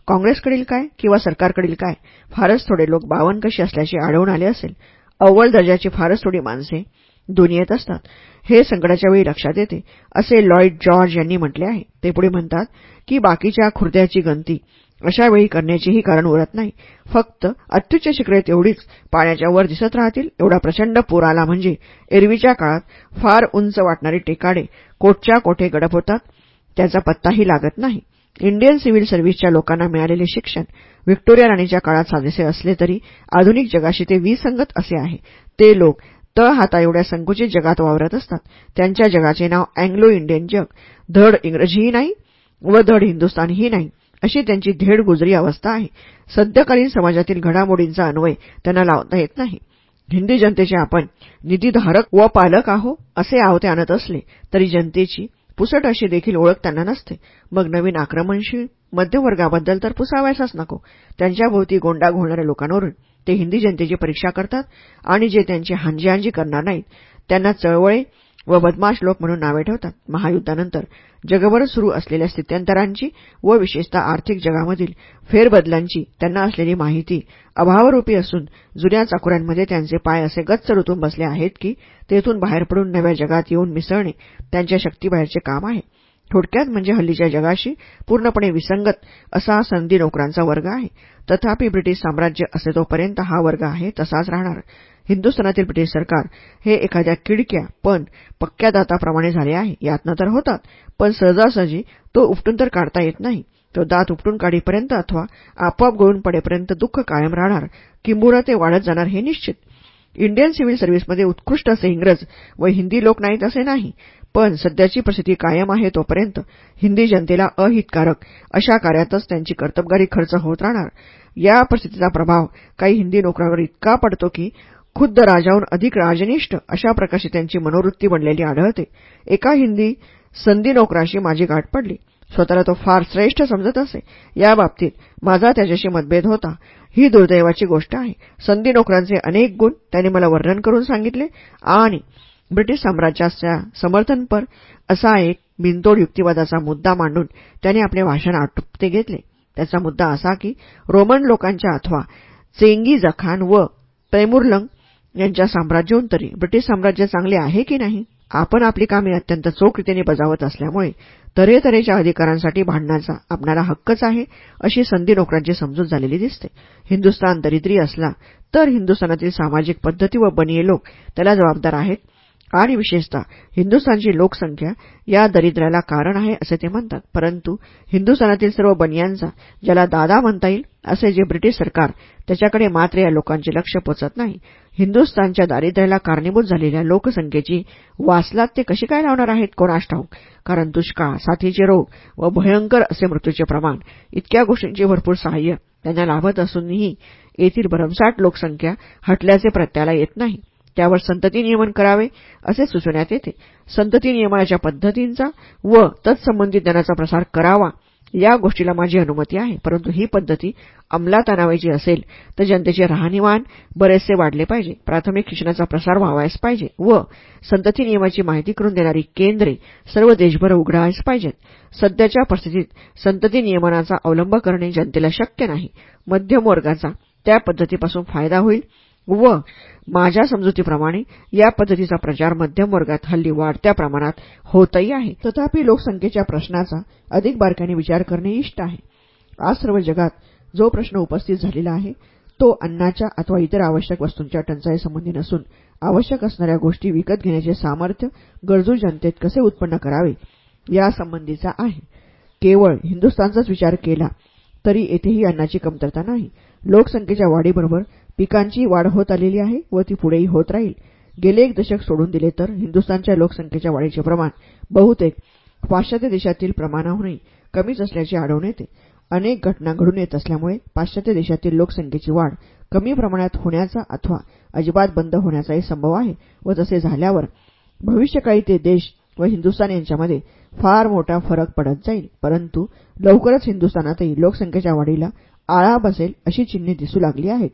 [SPEAKER 1] काँग्रेसकडील काय किंवा सरकारकडील काय? फारच थोडे लोक बावन कशी असल्याचे आढळून आले असेल. अव्वल दर्जाची फारच थोडी माणसे दुनियेत असतात. हे संकटाच्या वेळी लक्षात येते असे लॉईड जॉर्ज यांनी म्हटले आहे. ते पुढे म्हणतात की बाकीच्या खुर्द्याची गंती अशा वेळी करण्याचेही कारण उरत नाही. फक्त अत्युच्च शिखरे तेवढीच पाण्याच्या वर दिसत राहतील. एवढा प्रचंड पूर आला म्हणजे एरवीच्या काळात फार उंच वाटणारी टेकाडे कोटच्या कोठे गडप होतात? त्याचा पत्ताही लागत नाही. इंडियन सिव्हिल सर्व्हिसच्या लोकांना मिळालेले शिक्षण व्हिक्टोरिया राणीच्या काळात साजेसे असले तरी आधुनिक जगाशी ते विसंगत असे आहे. ते लोक तळ हाता एवढ्या संकुचित जगात वावरत असतात. त्यांच्या जगाचे नाव अँग्लो इंडियन जग. धड इंग्रजीही नाही व धड हिंदुस्थानही नाही अशी त्यांची धेड गुजरी अवस्था आहे. सद्यकालीन समाजातील घडामोडींचा अन्वय त्यांना लावता येत नाही. हिंदी जनतेचे आपण निधीधारक व पालक आहो असे आवते आणत असले तरी जनतेची पुसट अशी देखील ओळख त्यांना नसते. मग नवीन आक्रमणशील मध्यवर्गाबद्दल तर पुसावायचाच नको. त्यांच्याभोवती गोंडा घोळणाऱ्या लोकांवरून ते हिंदी जनतेची परीक्षा करतात आणि जे त्यांची हांजी करणार नाहीत त्यांना चळवळे व बदमाश लोक म्हणून नावे ठेवतात. महायुद्धानंतर जगभर सुरू असलेल्या स्थित्यंतरांची व विशेषतः आर्थिक जगामधील फेरबदलांची त्यांना असलेली माहिती अभावरूपी असून जुन्या चाकुऱ्यांमध्ये त्यांचे पाय असे गच्च ऋतून बसले आहेत की तेथून बाहेर पडून नव्या जगात येऊन मिसळणे त्यांच्या शक्तीबाहेरचे काम आहे. थोडक्यात म्हणजे हल्लीच्या जगाशी पूर्णपणे विसंगत असा संधी नोकरांचा वर्ग आहे. तथापि ब्रिटिश साम्राज्य असे तोपर्यंत हा वर्ग आहे तसाच राहणार. हिंदुस्थानातील ब्रिटिश सरकार हे एखाद्या किडक्या पण पक्क्या दाताप्रमाणे झाले आहे. यातना तर होतात पण सहजासहजी तो उपटून तर काढता येत नाही. तो दात उपटून काढीपर्यंत अथवा आपोआप गळून पडेपर्यंत दुःख कायम राहणार किंबुरा ते वाढत जाणार हे निश्चित. इंडियन सिव्हिल सर्व्हिसमध्ये उत्कृष्ट असे इंग्रज व हिंदी लोक नाहीत असे नाही पण सध्याची परिस्थिती कायम आहे तोपर्यंत हिंदी जनतेला अहितकारक अशा कार्यातच त्यांची कर्तबगारी खर्च होत राहणार. या परिस्थितीचा प्रभाव काही हिंदी नोकऱ्यांवर इतका पडतो की खुद्द राजाहून अधिक राजनिष्ठ अशा प्रकारची त्यांची मनोवृत्ती बनलेली आढळते. एका हिंदी संधी नोकराशी माझी गाठ पडली. स्वतःला तो फार श्रेष्ठ समजत असे. या बाबतीत माझा त्याच्याशी मतभेद होता. ही दुर्दैवाची गोष्ट आहे. संधी नोकरांचे अनेक गुण त्याने मला वर्णन करून सांगितले आणि ब्रिटिश साम्राज्याच्या समर्थनपर असा एक बिनतोड युक्तिवादाचा मुद्दा मांडून त्याने आपले भाषण आटोपते घेतले. त्याचा मुद्दा असा की रोमन लोकांच्या अथवा चेंगी जखान व तैमुरलंग यांच्या साम्राज्योंतरी ब्रिटिश साम्राज्य चांगले आहे की नाही? आपण आपली कामे अत्यंत चोखरीतीने बजावत असल्यामुळे तऱ्हेतऱ्हेच्या अधिकारांसाठी भांडण्याचा आपणाला हक्कच आहे अशी संधी नोकरांची समजूत झालेली दिसते. हिंदुस्थान दरिद्री असला तर हिंदुस्थानातील सामाजिक पद्धती व बनिये लोक त्याला जबाबदार आहेत. आणि विशेषतः हिंदुस्थानची लोकसंख्या या दरिद्र्याला कारण आहे असे ते म्हणतात. परंतु हिंदुस्थानातील सर्व बनियांचा ज्याला दादा म्हणता येईल असे जे ब्रिटिश सरकार त्याच्याकडे मात्र या लोकांचे लक्ष पोचत नाही हिंदुस्थानच्या दारिद्र्याला कारणीभूत झालेल्या लोकसंख्येची वासलात ते कशी काय लावणार आहेत? कोणास ठाऊक कारण दुष्काळ साथीचे रोग व भयंकर असे मृत्यूचे प्रमाण इतक्या गोष्टींचे भरपूर सहाय्य त्यांना लाभत असूनही येथील भरमसाठ लोकसंख्या हटल्याचे प्रत्याला येत नाही. त्यावर संतती नियमन करावे असे सुचवण्यात येते. संतती नियमनाच्या पद्धतींचा व तत्संबंधी ज्ञानाचा प्रसार करावा या गोष्टीला माझी अनुमती आहे. परंतु ही पद्धती अंमलात आणावायची असेल तर जनतेचे राहणीमान बरेचसे वाढले पाहिजे. प्राथमिक शिक्षणाचा प्रसार व्हावायच पाहिजे व संतती नियमाची माहिती करून देणारी केंद्रे सर्व देशभर उघडायच पाहिजेत. सध्याच्या परिस्थितीत संतती नियमनाचा अवलंब करणे जनतेला शक्य नाही. मध्यम वर्गाचा त्या पद्धतीपासून फायदा होईल. व माझ्या समजुतीप्रमाणे या पद्धतीचा प्रचार मध्यम वर्गात हल्ली वाढत्या प्रमाणात होतही आहे. तथापि लोकसंख्येच्या प्रश्नाचा अधिक बारकाने विचार करणे इष्ट आहे. आज सर्व जगात जो प्रश्न उपस्थित झालेला आहे तो अन्नाच्या अथवा इतर आवश्यक वस्तूंच्या टंचाईसंबंधी नसून आवश्यक असणाऱ्या गोष्टी विकत घेण्याचे सामर्थ्य गरजू जनतेत कसे उत्पन्न करावे यासंबंधीचा आहे. केवळ हिंदुस्थानचाच विचार केला तरी येथेही अन्नाची कमतरता नाही. लोकसंख्येच्या वाढीबरोबर पिकांची वाढ होत आलेली आहे व ती पुढेही होत राहील. गेले एक दशक सोडून दिले तर हिंदुस्थानच्या लोकसंख्येच्या वाढीचे प्रमाण बहुतेक पाश्चात्य देशातील प्रमाणाहूनही कमीच असल्याचे आढळून येते. अनेक घटना घडून येत असल्यामुळे पाश्चात्य देशातील लोकसंख्येची वाढ कमी प्रमाणात होण्याचा अथवा अजिबात बंद होण्याचाही संभव आहे व तसे झाल्यावर भविष्यकाळी ते देश व हिंदुस्थान यांच्यामध्ये फार मोठा फरक पडत जाईल. परंतु लवकरच हिंदुस्थानातही लोकसंख्येच्या वाढीला आळा बसेल अशी चिन्हे दिसू लागली आहेत.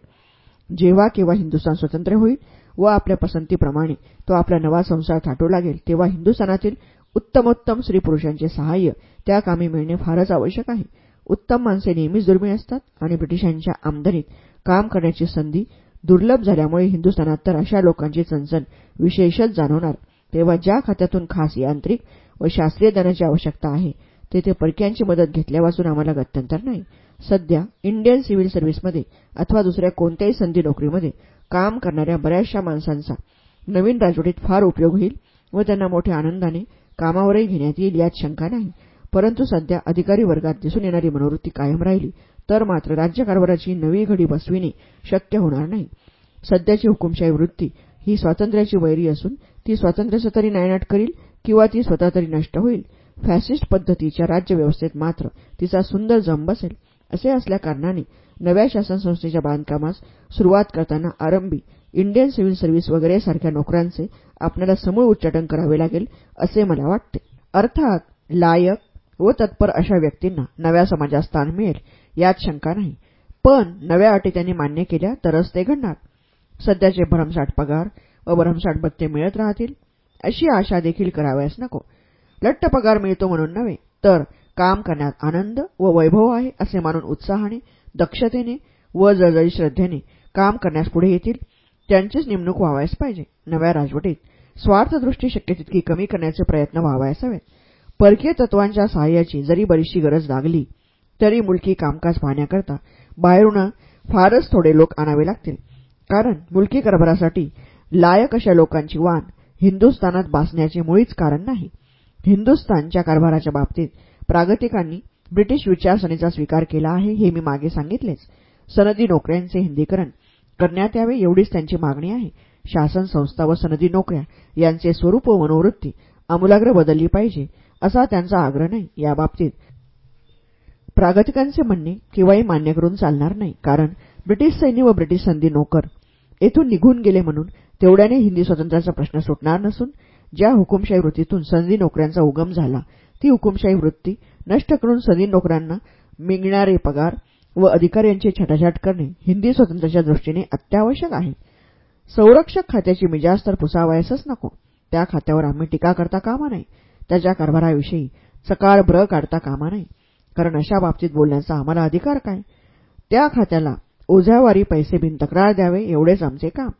[SPEAKER 1] जेव्हा केव्हा हिंदुस्थान स्वतंत्र होईल व आपल्या पसंतीप्रमाणे तो आपला नवा संसार थाटू लागेल तेव्हा हिंदुस्थानातील उत्तमोत्तम स्त्रीपुरुषांचे सहाय्य त्या कामी मिळणे फारच आवश्यक आहे. उत्तम माणसे नेहमीच दुर्मिळ असतात आणि ब्रिटिशांच्या आमदनीत काम करण्याची संधी दुर्लभ झाल्यामुळे हिंदुस्थानात तर अशा लोकांची चणचण विशेषच जाणवणार. तेव्हा ज्या खात्यातून खास यांत्रिक व शास्त्रीय ज्ञानाची आवश्यकता आहे तेथे परक्यांची मदत घेतल्यापासून आम्हाला गत्यंतर नाही. सध्या इंडियन सिव्हिल सर्व्हिसमध्ये अथवा दुसऱ्या कोणत्याही संधी नोकरीमध्ये काम करणाऱ्या बऱ्याचशा माणसांचा नवीन राजवटीत फार उपयोग होईल व त्यांना मोठ्या आनंदाने कामावरही घेण्यात येईल यात शंका नाही. परंतु सध्या अधिकारी वर्गात दिसून येणारी मनोवृत्ती कायम राहिली तर मात्र राज्यकारभाराची नवी घडी बसविणे शक्य होणार नाही. सध्याची हुकुमशाही वृत्ती ही स्वातंत्र्याची वैरी असून ती स्वातंत्र्याचं तरी नायनाट करील किंवा ती स्वतः तरी नष्ट होईल फॅसिस्ट पद्धतीच्या राज्यव्यवस्थेत मात्र तिचा सुंदर जम बसेल असे असल्याकारणाने नव्या शासनसंस्थेच्या बांधकामास सुरुवात करताना आरंभी इंडियन सिव्हिल सर्व्हिस वगैरे सारख्या नोकऱ्यांचे आपल्याला समूळ उच्चाटन करावे लागेल असे मला वाटते. अर्थात लायक व तत्पर अशा व्यक्तींना नव्या समाजात स्थान मिळेल यात शंका नाही. पण नव्या अटी त्यांनी मान्य केल्या तरच ते घडणार. सध्याचे भरमसाठ पगार व भरमसाठ भत्ते मिळत राहतील अशी आशा देखील करावयास नको. लट्ट पगार मिळतो म्हणून नव्हे तर काम करण्यात आनंद व वैभव आहे असे मानून उत्साहाने दक्षतेने व जळजळी श्रद्धेने काम करण्यास पुढे येतील त्यांचीच नेमणूक व्हावयास पाहिजे. नव्या राजवटीत स्वार्थदृष्टी शक्य तितकी कमी करण्याचे प्रयत्न व्हावयास हवेत परकीय तत्वांच्या सहाय्याची जरी बरीचशी गरज लागली तरी मुलकी कामकाज पाहण्याकरता बाहेरून फारच थोडे लोक आणावे लागतील. कारण मुलकी कारभारासाठी लायक अशा लोकांची वाण हिंदुस्थानात बासण्याचे मुळीच कारण नाही. हिंदुस्थानच्या कारभाराच्या बाबतीत प्रागतिकांनी ब्रिटिश विचारसरणीचा स्वीकार केला आहे हे मी मागे सांगितलेच. सनदी नोकऱ्यांचे हिंदीकरण करण्यात यावे एवढीच त्यांची मागणी आहे. शासन संस्था व सनदी नोकऱ्या यांचे स्वरूप व मनोवृत्ती आमूलाग्र बदलली पाहिजे असा त्यांचा आग्रह नाही. याबाबतीत प्रागतिकांचे म्हणणे केव्हाही मान्य करून चालणार नाही कारण ब्रिटिश सैन्य व ब्रिटिश संधी नोकर येथून निघून गेले म्हणून तेवढ्याने हिंदी स्वातंत्र्याचा प्रश्न सुटणार नसून ज्या हुकुमशाही वृत्तीतून संधी नोकऱ्यांचा उगम झाला ती हुकुमशाही वृत्ती नष्ट करून संधी नोकऱ्यांना मिळणारे पगार व अधिकाऱ्यांची छटाछाट करणे हिंदी स्वातंत्र्याच्या दृष्टीने अत्यावश्यक आहे. संरक्षक खात्याची मिजाज तर पुसावायसच नको. त्या खात्यावर आम्ही टीका करता कामा नाही त्याच्या कारभाराविषयी सकाळ ब्र काढता कामा नाही कारण अशा बाबतीत बोलण्याचा आम्हाला अधिकार काय? त्या खात्याला ओझ्यावारी पैसे बिन तक्रार द्यावे एवढेच आमचे काम.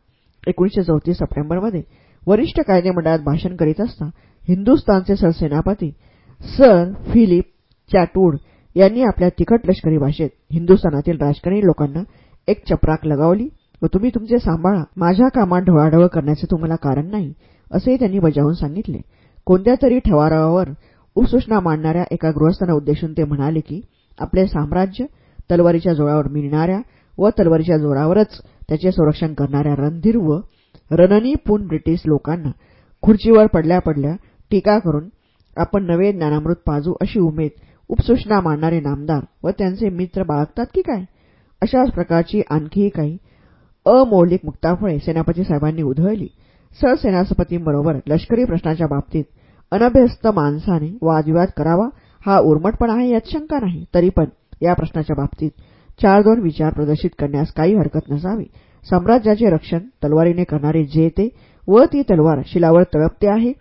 [SPEAKER 1] एकोणीशे चौतीस सप्टेंबरमध्ये वरिष्ठ कायदेमंडळात भाषण करीत असता हिंदुस्थानचे सरसेनापती सर फिलिप चॅटवूड यांनी आपल्या तिखट लष्करी भाषेत हिंदुस्थानातील राजकारणी लोकांना एक चपराक लगावली व तुम्ही तुमचे सांभाळा माझ्या कामात ढवळाढवळ करण्याचे तुम्हाला कारण नाही असेही त्यांनी बजावून सांगितले. कोणत्या तरी ठवारावर उपसूचना मांडणाऱ्या एका गृहस्थांना उद्देशून ते म्हणाले की आपले साम्राज्य तलवारीच्या जोरावर मिळणाऱ्या व तलवारीच्या जोरावरच त्याचे संरक्षण करणाऱ्या रणधीर व रणनीपूर्ण ब्रिटिश लोकांना खुर्चीवर पडल्या पडल्या टीका करून आपण नवे ज्ञानामृत पाजू अशी उमेद उपसूचना मांडणारे नामदार व त्यांचे मित्र बाळगतात की काय? अशाच प्रकारची आणखीही काही अमौलिक मुक्ताफळे सेनापती साहेबांनी उधळली. सरसेनापतींबरोबर लष्करी प्रश्नाच्या बाबतीत अनभ्यस्त माणसाने वादविवाद करावा हा उर्मटपणा आहे यात शंका नाही. तरी पण या प्रश्नाच्या बाबतीत चार दोन विचार प्रदर्शित करण्यास काही हरकत नसावी. साम्राज्याचे रक्षण तलवारीने करणारे जे ते व ती तलवार शिलावर तळपते आहे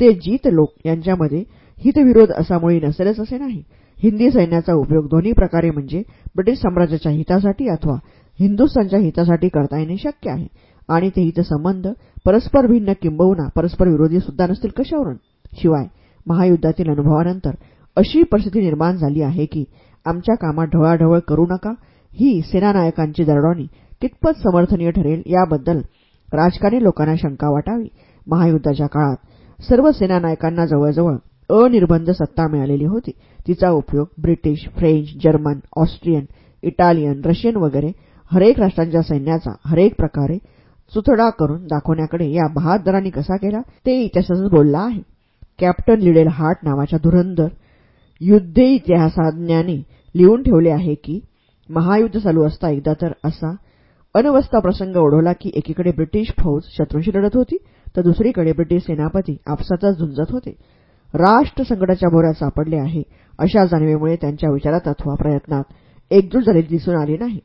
[SPEAKER 1] ते जीत लोक यांच्यामध्ये हितविरोध असा मुळी नसेलच असे नाही. हिंदी सैन्याचा उपयोग दोन्ही प्रकारे म्हणजे ब्रिटिश साम्राज्याच्या हितासाठी अथवा हिंदुस्थानच्या हितासाठी करता येणे शक्य आहे. आणि ते हितसंबंध परस्पर भिन्न किंबहुना परस्पर विरोधी सुद्धा नसतील कशावरून? शिवाय महायुद्धातील अनुभवानंतर अशी परिस्थिती निर्माण झाली आहे की आमच्या कामात ढवळाढवळ करू नका ही सेनानायकांची दरडॉनी कितपत समर्थनीय ठरेल याबद्दल राजकारणी लोकांना शंका वाटावी. महायुद्धाच्या काळात सर्व सेना नायकांना जवळजवळ अनिर्बंध सत्ता मिळालेली होती. तिचा उपयोग British French German Austrian Italian Russian वगैरे हरेक राष्ट्रांच्या सैन्याचा हरेक प्रकारे चुथडा करून दाखवण्याकडे या बहादरांनी कसा केला ते इतिहासातच बोलला आहे. कॅप्टन लिडेल हार्ट नावाच्या धुरंधर युद्धे इतिहासाज्ञांनी लिहून ठेवले आहे की महायुद्ध चालू असता एकदा तर असा अनवस्था प्रसंग ओढवला की एकीकडे ब्रिटिश फौज शत्रूंशी लढत होती तर दुसरीकडे ब्रिटिश सेनापती आपसातच झुंजत होते. राष्ट्र संकटाच्या भोऱ्यात सापडले आहे अशा जाणीवेमुळे त्यांच्या विचारात अथवा प्रयत्नात एकजूट झालेली दिसून आली नाही.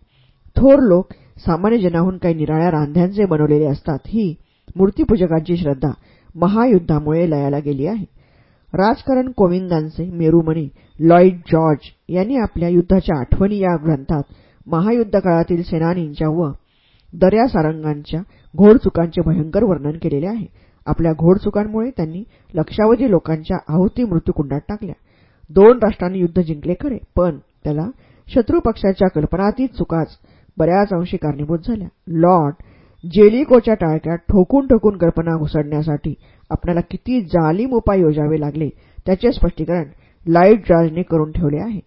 [SPEAKER 1] थोर लोक सामान्य जनाहून काही निराळ्या रांध्यांचे बनवलेले असतात ही मूर्तीपूजकांची श्रद्धा महायुद्धामुळे लयाला गेली आहे. राजकारण कोविंदांचे मेरुमणी लॉईड जॉर्ज यांनी आपल्या युद्धाच्या आठवणी या ग्रंथात महायुद्ध काळातील सेनानींच्या व दर्यासारंगांच्या घोडचुकांचे भयंकर वर्णन केलेले आहे. आपल्या घोडचुकांमुळे त्यांनी लक्षावधी लोकांच्या आहुती मृत्यूकुंडात टाकल्या. दोन राष्ट्रांनी युद्ध जिंकले खरे पण त्याला शत्रुपक्षाच्या कल्पनातीत चुकाच बऱ्याच अंशी कारणीभूत झाल्या. लॉर्ड जेलिकोच्या टाळक्यात ठोकून ठोकून कल्पना घुसडण्यासाठी आपल्याला किती जालीम उपाय योजावे लागले त्याचे स्पष्टीकरण लाइट राजने करून ठेवले आहे.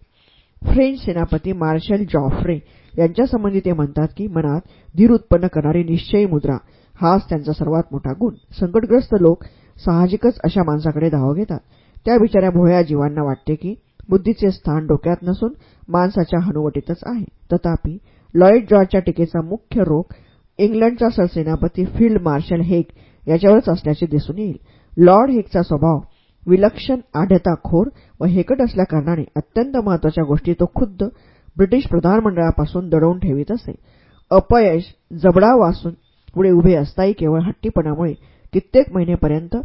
[SPEAKER 1] फ्रेंच सेनापती मार्शल जॉफ्रे यांच्यासंबंधी ते म्हणतात की मनात धीर उत्पन्न करणारी निश्चयी मुद्रा हाच त्यांचा सर्वात मोठा गुण. संकटग्रस्त लोक साहजिकच अशा माणसाकडे धाव घेतात. त्या बिचाऱ्या भोळ्या जीवांना वाटते की बुद्धीचे स्थान डोक्यात नसून माणसाच्या हनुवटीतच आहे. तथापि लॉईड जॉर्जच्या टीकेचा मुख्य रोग इंग्लंडचा सरसेनापती फील्ड मार्शल हेक याच्यावरच असल्याचे दिसून येईल. लॉर्ड हेकचा स्वभाव विलक्षण आढ्यताखोर व हेकट असल्याकारणाने अत्यंत महत्त्वाच्या गोष्टी तो खुद्द ब्रिटिश प्रधानमंडळापासून दडवून ठेवीत असे. अपयश जबडा वासून पुढे उभे असताही केवळ हट्टीपणामुळे कित्येक महिनेपर्यंत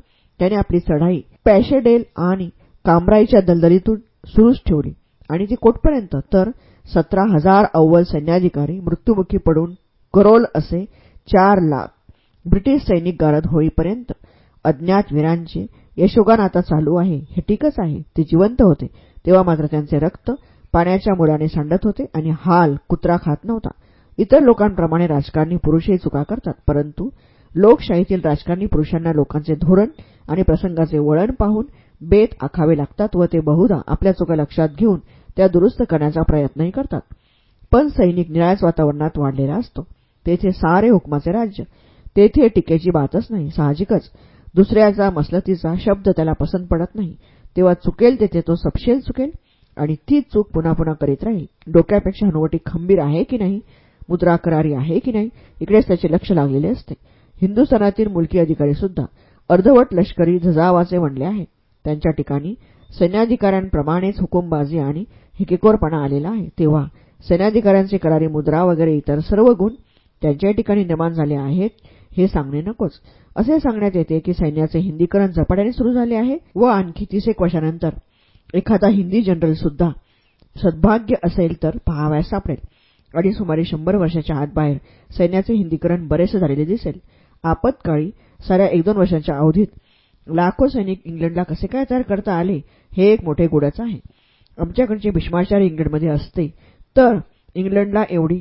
[SPEAKER 1] त्याने आपली चढाई पॅशेडेल आणि कामराईच्या दलदलीतून सुरूच ठेवली आणि ती कोटपर्यंत तर सतरा हजार अव्वल सैन्याधिकारी मृत्युमुखी पडून करोल असे चार लाख ब्रिटिश सैनिक गारद होईपर्यंत अज्ञात वीरांचे यशोगान आता चालू आहे. हे ठीकच आहे. ते जिवंत होते. तेव्हा मात्र त्यांचे रक्त पाण्याच्या मुळाने सांडत होते आणि हाल कुत्रा खात नव्हता. इतर लोकांप्रमाणे राजकारणी पुरुषही चुका करतात. परंतु लोकशाहीतील राजकारणी पुरुषांना लोकांचे धोरण आणि प्रसंगाचे वळण पाहून बेत आखावे लागतात व ते बहुधा आपल्या चुका लक्षात घेऊन त्या दुरुस्त करण्याचा प्रयत्नही करतात. पण सैनिक निराळ्याच वातावरणात वाढलेला असतो. तेथे सारे हुकमाचे राज्य. तेथे टीकेची बातच नाही. साहजिकच दुसऱ्याचा मसलतीचा शब्द त्याला पसंत पडत नाही. तेव्हा चुकेल तेथे तो सपशेल चुकेल आणि ती चूक पुन्हा पुन्हा करीत राहील. डोक्यापेक्षा हनुवटी खंबीर आहे की नाही? मुद्रा करारी आहे की नाही? इकडेच त्याचे लक्ष लागलेले असते. हिंदुस्थानातील मुलकी अधिकारी सुद्धा अर्धवट लष्करी झजावाचे म्हणले आहे. त्यांच्या ठिकाणी सैन्याधिकाऱ्यांप्रमाणेच हुकुमबाजी आणि हिकेकोरपणा आलेला आहे. तेव्हा सैन्याधिकाऱ्यांचे करारी मुद्रा वगैरे इतर सर्व गुण त्यांच्या ठिकाणी निर्माण झाले आहेत हे सांगणे नकोच. असे सांगण्यात येते की सैन्याचे हिंदीकरण झपाट्याने सुरू झाले आहे व आणखी तीस एक वर्षानंतर एखादा हिंदी जनरल सुद्धा सद्भाग्य असेल तर पहावयास सापडेल. आणि सुमारे शंभर वर्षाच्या आत बाहेर सैन्याचे हिंदीकरण बरेचसे झालेले दिसेल. आपत्काळी साऱ्या एक दोन वर्षांच्या अवधीत लाखो सैनिक इंग्लंडला कसे काय तयार करता आले हे एक मोठे गोडच आहे. आमच्याकडचे भीष्माचार्य इंग्लंडमध्ये असते तर इंग्लंडला एवढी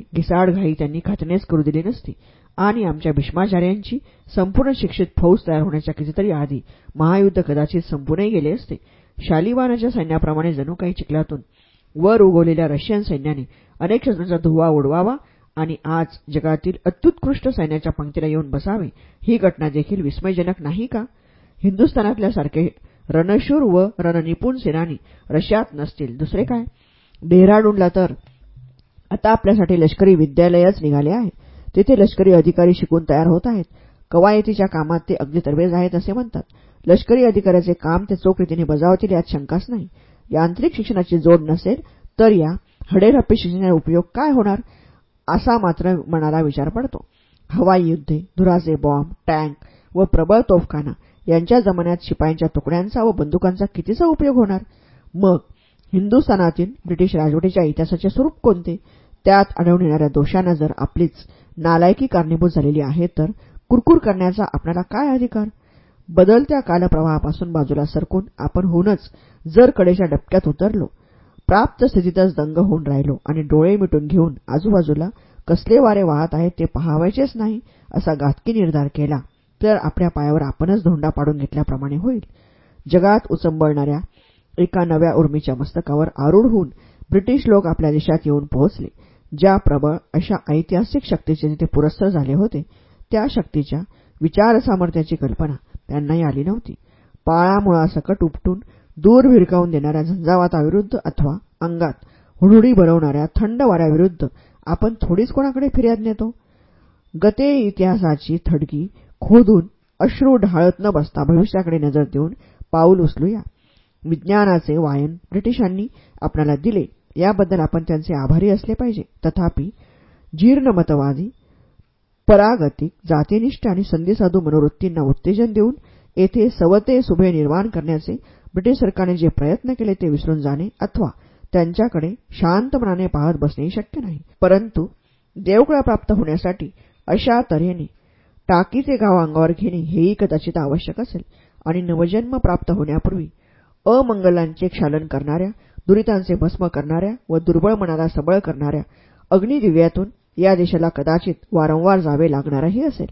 [SPEAKER 1] घाई त्यांनी खातनेच करू दिली नसती. आणि आमच्या भीष्माचार्यांची संपूर्ण शिक्षित फौज तयार होण्याच्या कितीतरी आधी महायुद्ध कदाचित संपूनही गेले असते. शालिवानाच्या सैन्याप्रमाणे जणू काही चिखलातून वर उगवलेल्या रशियन सैन्याने अनेक शत्रूंचा धुवा उडवावा आणि आज जगातील अत्युत्कृष्ट सैन्याच्या पंक्तीला येऊन बसावे ही घटना देखील विस्मयजनक नाही का? हिंदुस्थानातल्या सारखे रणशूर व रणनिपुण सेनानी रशियात नसतील. दुसरे काय? डेहराडूनला तर आता आपल्यासाठी लष्करी विद्यालयच निघाले आहे. तेथे लष्करी अधिकारी शिकून तयार होत आहेत. कवायतीच्या कामात ते अगदी तरबेज आहेत असे म्हणतात. लष्करी अधिकाऱ्याचे काम ते चोख रीतीने बजावतील यात शंकाच नाही. यांत्रिक शिक्षणाची जोड नसेल तर या हडेरप्पी शिक्षणाचा उपयोग काय होणार असा मात्र मनाला विचार पडतो. हवाई युद्धे धुराचे बॉम्ब टँक व प्रबळ तोफखाना यांच्या जमान्यात शिपायांच्या तुकड्यांचा व बंदुकांचा कितीचा उपयोग होणार? मग हिंदुस्थानातील ब्रिटिश राजवटीच्या इतिहासाचे स्वरूप कोणते? त्यात आढळून येणाऱ्या दोषांना जर आपलीच नालायकी कारणीभूत झालेली आहे तर कुरकुर करण्याचा आपल्याला काय अधिकार? बदलत्या कालप्रवाहापासून बाजूला सरकून आपण होऊनच जर कडेच्या डबक्यात उतरलो प्राप्त स्थितीतच दंग होऊन राहिलो आणि डोळे मिटून घेऊन आजूबाजूला कसले वारे वाहत आहेत ते पहावायचेच नाही असा घातकी निर्धार केला तर आपल्या पायावर आपणच धोंडा पाडून घेतल्याप्रमाणे होईल. जगात उचंबळणाऱ्या एका नव्या उर्मीच्या मस्तकावर आरूढ होऊन ब्रिटिश लोक आपल्या देशात येऊन पोहोचले. ज्या प्रबळ अशा ऐतिहासिक शक्तीचे ते पुरस्तर झाले होते त्या शक्तीच्या विचारसामर्थ्याची कल्पना त्यांनाही आली नव्हती. पाळामुळासकट उपटून दूर भिरकावून देणाऱ्या झंझावाताविरुद्ध अथवा अंगात हुडहुडी भरवणाऱ्या थंड वाऱ्याविरुद्ध आपण थोडीच कोणाकडे फिर्याद नेतो? गते इतिहासाची थडगी खोदून अश्रू ढाळत न बसता भविष्याकडे नजर देऊन पाऊल उचलूया. विज्ञानाचे वायन ब्रिटिशांनी आपल्याला दिले. याबद्दल आपण त्यांचे आभारी असले पाहिजे. तथापि जीर्णमतवादी परागतिक जातीनिष्ठ आणि संधीसाधू मनोवृत्तींना उत्तेजन देऊन येथे सवते सुभे निर्माण करण्याचे ब्रिटिश सरकारने जे प्रयत्न केले ते विसरून जाणे अथवा त्यांच्याकडे शांतपणाने पाहत बसणेही शक्य नाही. परंतु देवकळा प्राप्त होण्यासाठी अशा तऱ्हेने टाकीचे गाव अंगावर घेणे हेही कदाचित आवश्यक असेल आणि नवजन्म प्राप्त होण्यापूर्वी अमंगलांचे क्षालन करणाऱ्या दुरितांचे भस्म करणाऱ्या व दुर्बळ मनाला सबळ करणाऱ्या अग्निदिव्यातून या देशाला कदाचित वारंवार जावे लागणारही असेल.